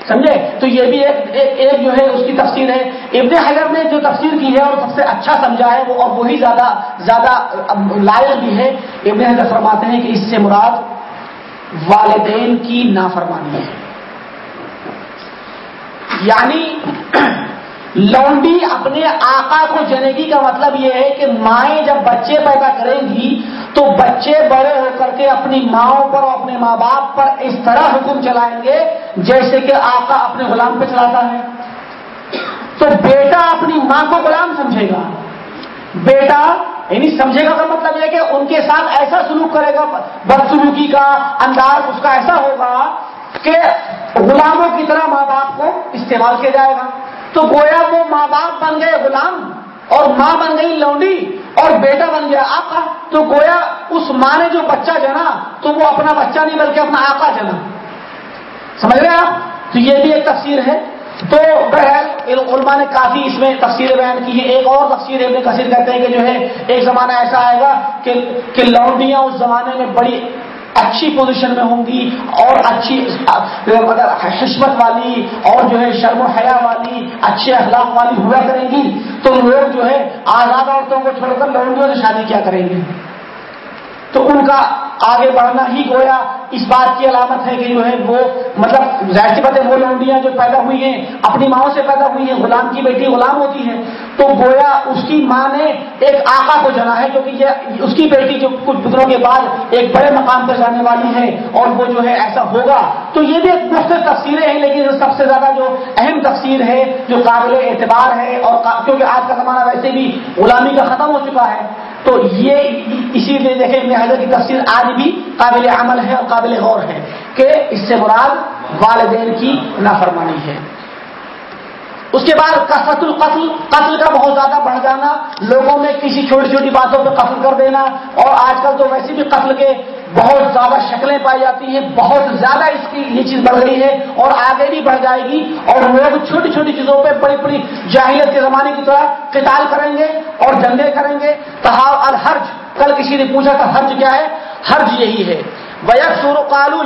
سمجھے؟ تو یہ بھی ایک ایک جو ہے اس کی تفصیل ہے۔ ابن حضر نے جو تفصیل کی ہے اور سب سے اچھا سمجھا ہے وہ اور وہی زیادہ زیادہ لائق بھی ہے۔ ابن حضر فرماتے ہیں کہ اس سے مراد والدین کی نافرمانی ہے۔ یعنی لونڈی اپنے آقا کو جنگی کا مطلب یہ ہے کہ مائیں جب بچے پیدا کریں گی تو بچے بڑے ہو کر کے اپنی ماؤں پر اور اپنے ماں باپ پر اس طرح حکم چلائیں گے جیسے کہ آقا اپنے غلام پہ چلاتا ہے۔ تو بیٹا اپنی ماں کو غلام سمجھے گا۔ بیٹا یعنی سمجھے گا کا مطلب یہ کہ ان کے ساتھ ایسا سلوک کرے گا، بدسلوکی کا انداز اس کا ایسا ہوگا کہ غلاموں کی طرح ماں باپ کو استعمال کیا جائے گا۔ تو گویا وہ ماں باپ بن گئے غلام اور ماں بن گئی لونڈی اور بیٹا بن گیا آقا۔ تو گویا اس ماں نے جو بچہ جنا تو وہ اپنا بچہ نہیں بلکہ اپنا آقا جنا۔ سمجھ رہے آپ؟ تو یہ بھی ایک تفسیر ہے۔ تو بہرحال علماء نے کافی اس میں تفصیل بیان کی ہے۔ ایک اور تفصیل ابن کثیر کہتے ہیں کہ جو ہے، ایک زمانہ ایسا آئے گا کہ لونڈیاں اس زمانے میں بڑی اچھی پوزیشن میں ہوں گی اور اچھی حشمت والی اور جو ہے شرم و حیا والی، اچھے اخلاق والی ہوا کریں گی، تو لوگ جو ہے آزاد عورتوں کو چھوڑ کر لوگوں سے شادی کیا کریں گے؟ تو ان کا آگے بڑھنا ہی گویا اس بات کی علامت ہے کہ جو ہے وہ مطلب ظاہر سی بات ہے وہ لونڈیاں جو پیدا ہوئی ہیں، اپنی ماؤں سے پیدا ہوئی ہیں، غلام کی بیٹی غلام ہوتی ہے، تو گویا اس کی ماں نے ایک آقا کو جنا ہے کیونکہ یہ اس کی بیٹی جو کچھ دنوں کے بعد ایک بڑے مقام پر جانے والی ہے اور وہ جو ہے ایسا ہوگا۔ تو یہ بھی ایک مختلف تفصیلیں ہیں، لیکن سب سے زیادہ جو اہم تفصیل ہے، جو قابل اعتبار ہے اور کیونکہ آج کا زمانہ ویسے بھی غلامی کا ختم ہو چکا ہے۔ تو یہ اسی لیے دیکھیں ابن کی تفصیل آج بھی قابل عمل ہے اور قابل غور ہے کہ اس سے مراد والدین کی نافرمانی ہے۔ اس کے بعد کثرت القتل، قتل کا بہت زیادہ بڑھ جانا، لوگوں میں کسی چھوٹی چھوٹی باتوں پہ قتل کر دینا اور آج کل تو ویسے بھی قتل کے بہت زیادہ شکلیں پائی جاتی ہیں، بہت زیادہ اس کی یہ چیز بڑھ گئی ہے اور آگے بھی بڑھ جائے گی اور لوگ چھوٹی چھوٹی چیزوں پہ بڑی بڑی جاہلیت کے زمانے کی طرح قتال کریں گے اور جنگیں کریں گے۔ تحاؤ الحرج، کل کسی نے پوچھا تھا حرج کیا ہے؟ حرج یہی ہے۔ سور کالو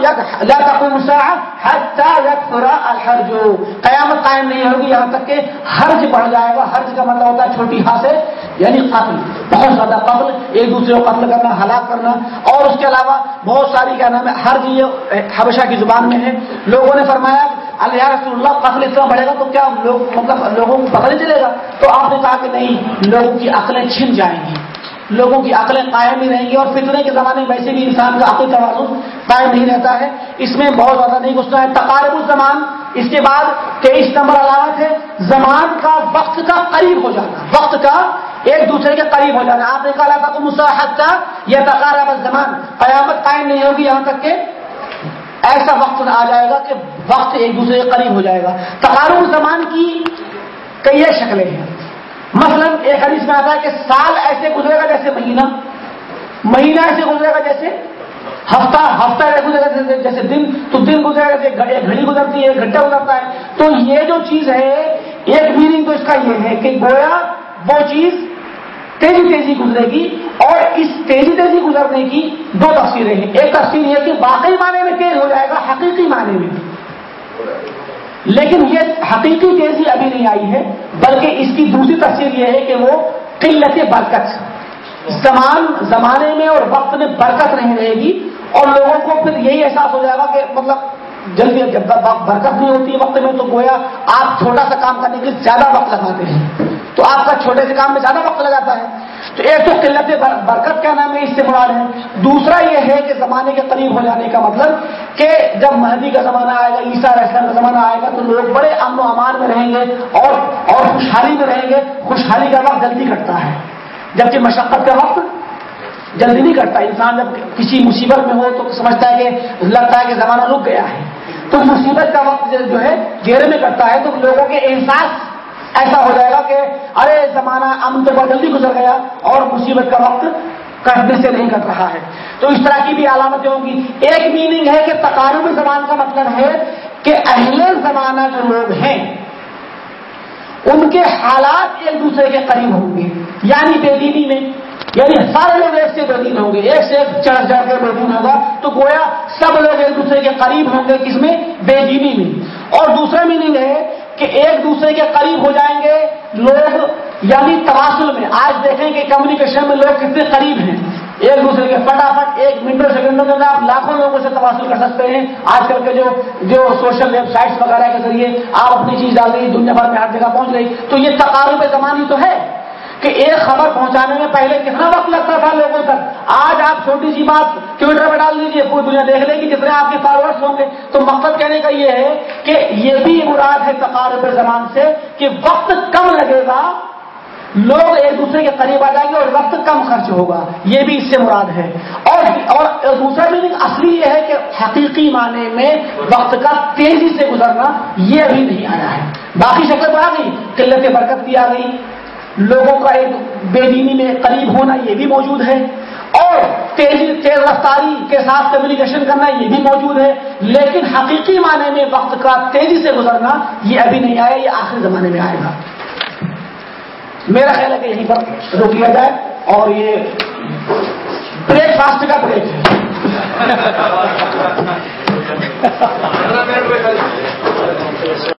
الحرج۔ قیامت قائم نہیں ہوگی یہاں تک کہ حرج بڑھ جائے گا۔ حرج کا مطلب ہوتا ہے چھوٹی ہاں سے یعنی قتل۔ بہت زیادہ قتل، ایک دوسرے کو قتل کرنا، ہلاک کرنا۔ اور اس کے علاوہ بہت ساری، کیا نام ہے، حرج یہ حبشہ کی زبان میں ہے۔ لوگوں نے فرمایا اللہ رسول اللہ، قتل اتنا بڑھے گا تو کیا لوگ مطلب لوگوں کو پتہ نہیں چلے گا؟ تو آپ نے کہا کہ نہیں، لوگوں کی عقلیں چھن جائیں گی۔ لوگوں کی عقلیں قائم نہیں رہیں گی اور فتنے کے زمانے میں ویسے بھی انسان کا عقل توازن قائم نہیں رہتا ہے۔ اس میں بہت زیادہ نہیں گھسنا ہے۔ تقارب الزمان، اس کے بعد تیئیس نمبر علامت ہے۔ زمان کا وقت کا قریب ہو جانا، وقت کا ایک دوسرے کے قریب ہو جانا۔ آپ نے کہا تھا کہ مساحت کا یہ تقارب الزمان۔ قیامت قائم نہیں ہوگی یہاں تک کہ ایسا وقت آ جائے گا کہ وقت ایک دوسرے کے قریب ہو جائے گا۔ تقارب الزمان کی کئی شکلیں ہیں۔ مثلا ایک حدیث میں آتا ہے کہ سال ایسے گزرے گا جیسے مہینہ مہینہ ایسے گزرے گا جیسے ہفتہ ہفتہ ایسے گزرے گا جیسے دن، تو دن گزرے گا جیسے ایک گھڑی گزرتی ہے، ایک گھنٹہ گزرتا ہے۔ تو یہ جو چیز ہے، ایک میننگ تو اس کا یہ ہے کہ گویا وہ چیز تیزی تیزی گزرے گی اور اس تیزی تیزی گزرنے کی دو تفصیلیں ہیں۔ ایک تفصیل یہ کہ واقعی معنی میں تیز ہو جائے گا، حقیقی معنی میں۔ لیکن یہ حقیقی تیزی ابھی نہیں آئی ہے، بلکہ اس کی دوسری تصویر یہ ہے کہ وہ قلت برکت، زمان، زمانے میں اور وقت میں برکت نہیں رہے گی۔ اور لوگوں کو پھر یہی احساس ہو جائے گا کہ مطلب جلدی جب برکت نہیں ہوتی، وقت میں تو گویا آپ چھوٹا سا کام کرنے کے لیے زیادہ وقت لگاتے ہیں۔ تو آپ کا چھوٹے سے کام میں زیادہ وقت لگاتا ہے۔ تو ایک تو قلت برکت کیا نام ہے اس سے مراد ہے۔ دوسرا یہ ہے کہ زمانے کے قریب ہو جانے کا مطلب کہ جب مہدی کا زمانہ آئے گا، عیسیٰ السلام کا زمانہ آئے گا، تو لوگ بڑے امن و امان میں رہیں گے اور اور خوشحالی میں رہیں گے۔ خوشحالی کا وقت جلدی کٹتا ہے۔ جبکہ مشقت کا وقت جلدی نہیں کرتا انسان جب کسی مصیبت میں ہو تو سمجھتا ہے کہ لگتا ہے کہ زمانہ رک گیا ہے۔ تو مصیبت کا وقت جو ہے گھیرے میں کرتا ہے تو لوگوں کے احساس ایسا ہو جائے گا کہ ارے زمانہ امن تو بہت جلدی گزر گیا اور مصیبت کا وقت کٹنے سے نہیں کٹ رہا ہے۔ تو اس طرح کی بھی علامتیں ہوں گی۔ ایک میننگ ہے کہ تقارب زبان کا مطلب ہے کہ اہل زمانہ جو لوگ ہیں، ان کے حالات ایک دوسرے کے قریب ہوں گے۔ یعنی بے دینی میں یعنی سارے لوگ ایک سے بے دین ہوں گے۔ ایک سے ایک چڑھ چڑھ کے بے دین ہوگا۔ تو گویا سب لوگ ایک دوسرے کے قریب ہوں گے کس میں؟ بے دینی میں۔ اور دوسرا میننگ ہے کہ ایک دوسرے کے قریب ہو جائیں گے لوگ یعنی تواصل میں۔ آج دیکھیں کہ کمیونیکیشن میں لوگ کتنے قریب ہیں۔ ایک دوسرے کے فٹافٹ ایک منٹوں سیکنڈوں کے اندر آپ لاکھوں لوگوں سے تواصل کر سکتے ہیں۔ آج کل کے جو جو سوشل ویب سائٹس وغیرہ کے ذریعے آپ اپنی چیز ڈال رہی دنیا بھر میں ہر جگہ پہنچ رہی تو یہ تقارب زمانی تو ہے۔ کہ ایک خبر پہنچانے میں پہلے کتنا وقت لگتا تھا لوگوں تک؟ آج آپ چھوٹی سی بات ٹویٹر پہ ڈال دیجیے پوری دنیا دیکھ لے گی جتنے آپ کے فالوورس ہوں گے۔ تو مقصد کہنے کا یہ ہے کہ یہ بھی مراد ہے تقارب زمان سے کہ وقت کم لگے گا، لوگ ایک دوسرے کے قریب آ جائیں گے اور وقت کم خرچ ہوگا۔ یہ بھی اس سے مراد ہے۔ اور اور دوسرا میننگ اصلی یہ ہے کہ حقیقی معنی میں وقت کا تیزی سے گزرنا یہ ابھی نہیں آیا ہے۔ باقی شکل تو آ گئی، قلت برکت بھی آ گئی۔ لوگوں کا ایک بے دینی میں قریب ہونا یہ بھی موجود ہے اور تیزی تیز رفتاری کے ساتھ کمیونیکیشن کرنا یہ بھی موجود ہے۔ لیکن حقیقی معنی میں وقت کا تیزی سے گزرنا یہ ابھی نہیں آیا یہ آخری زمانے میں آئے گا۔ میرا خیال ہے کہ یہیں پر روک لیا جائے اور یہ بریک فاسٹ کا بریک ہے۔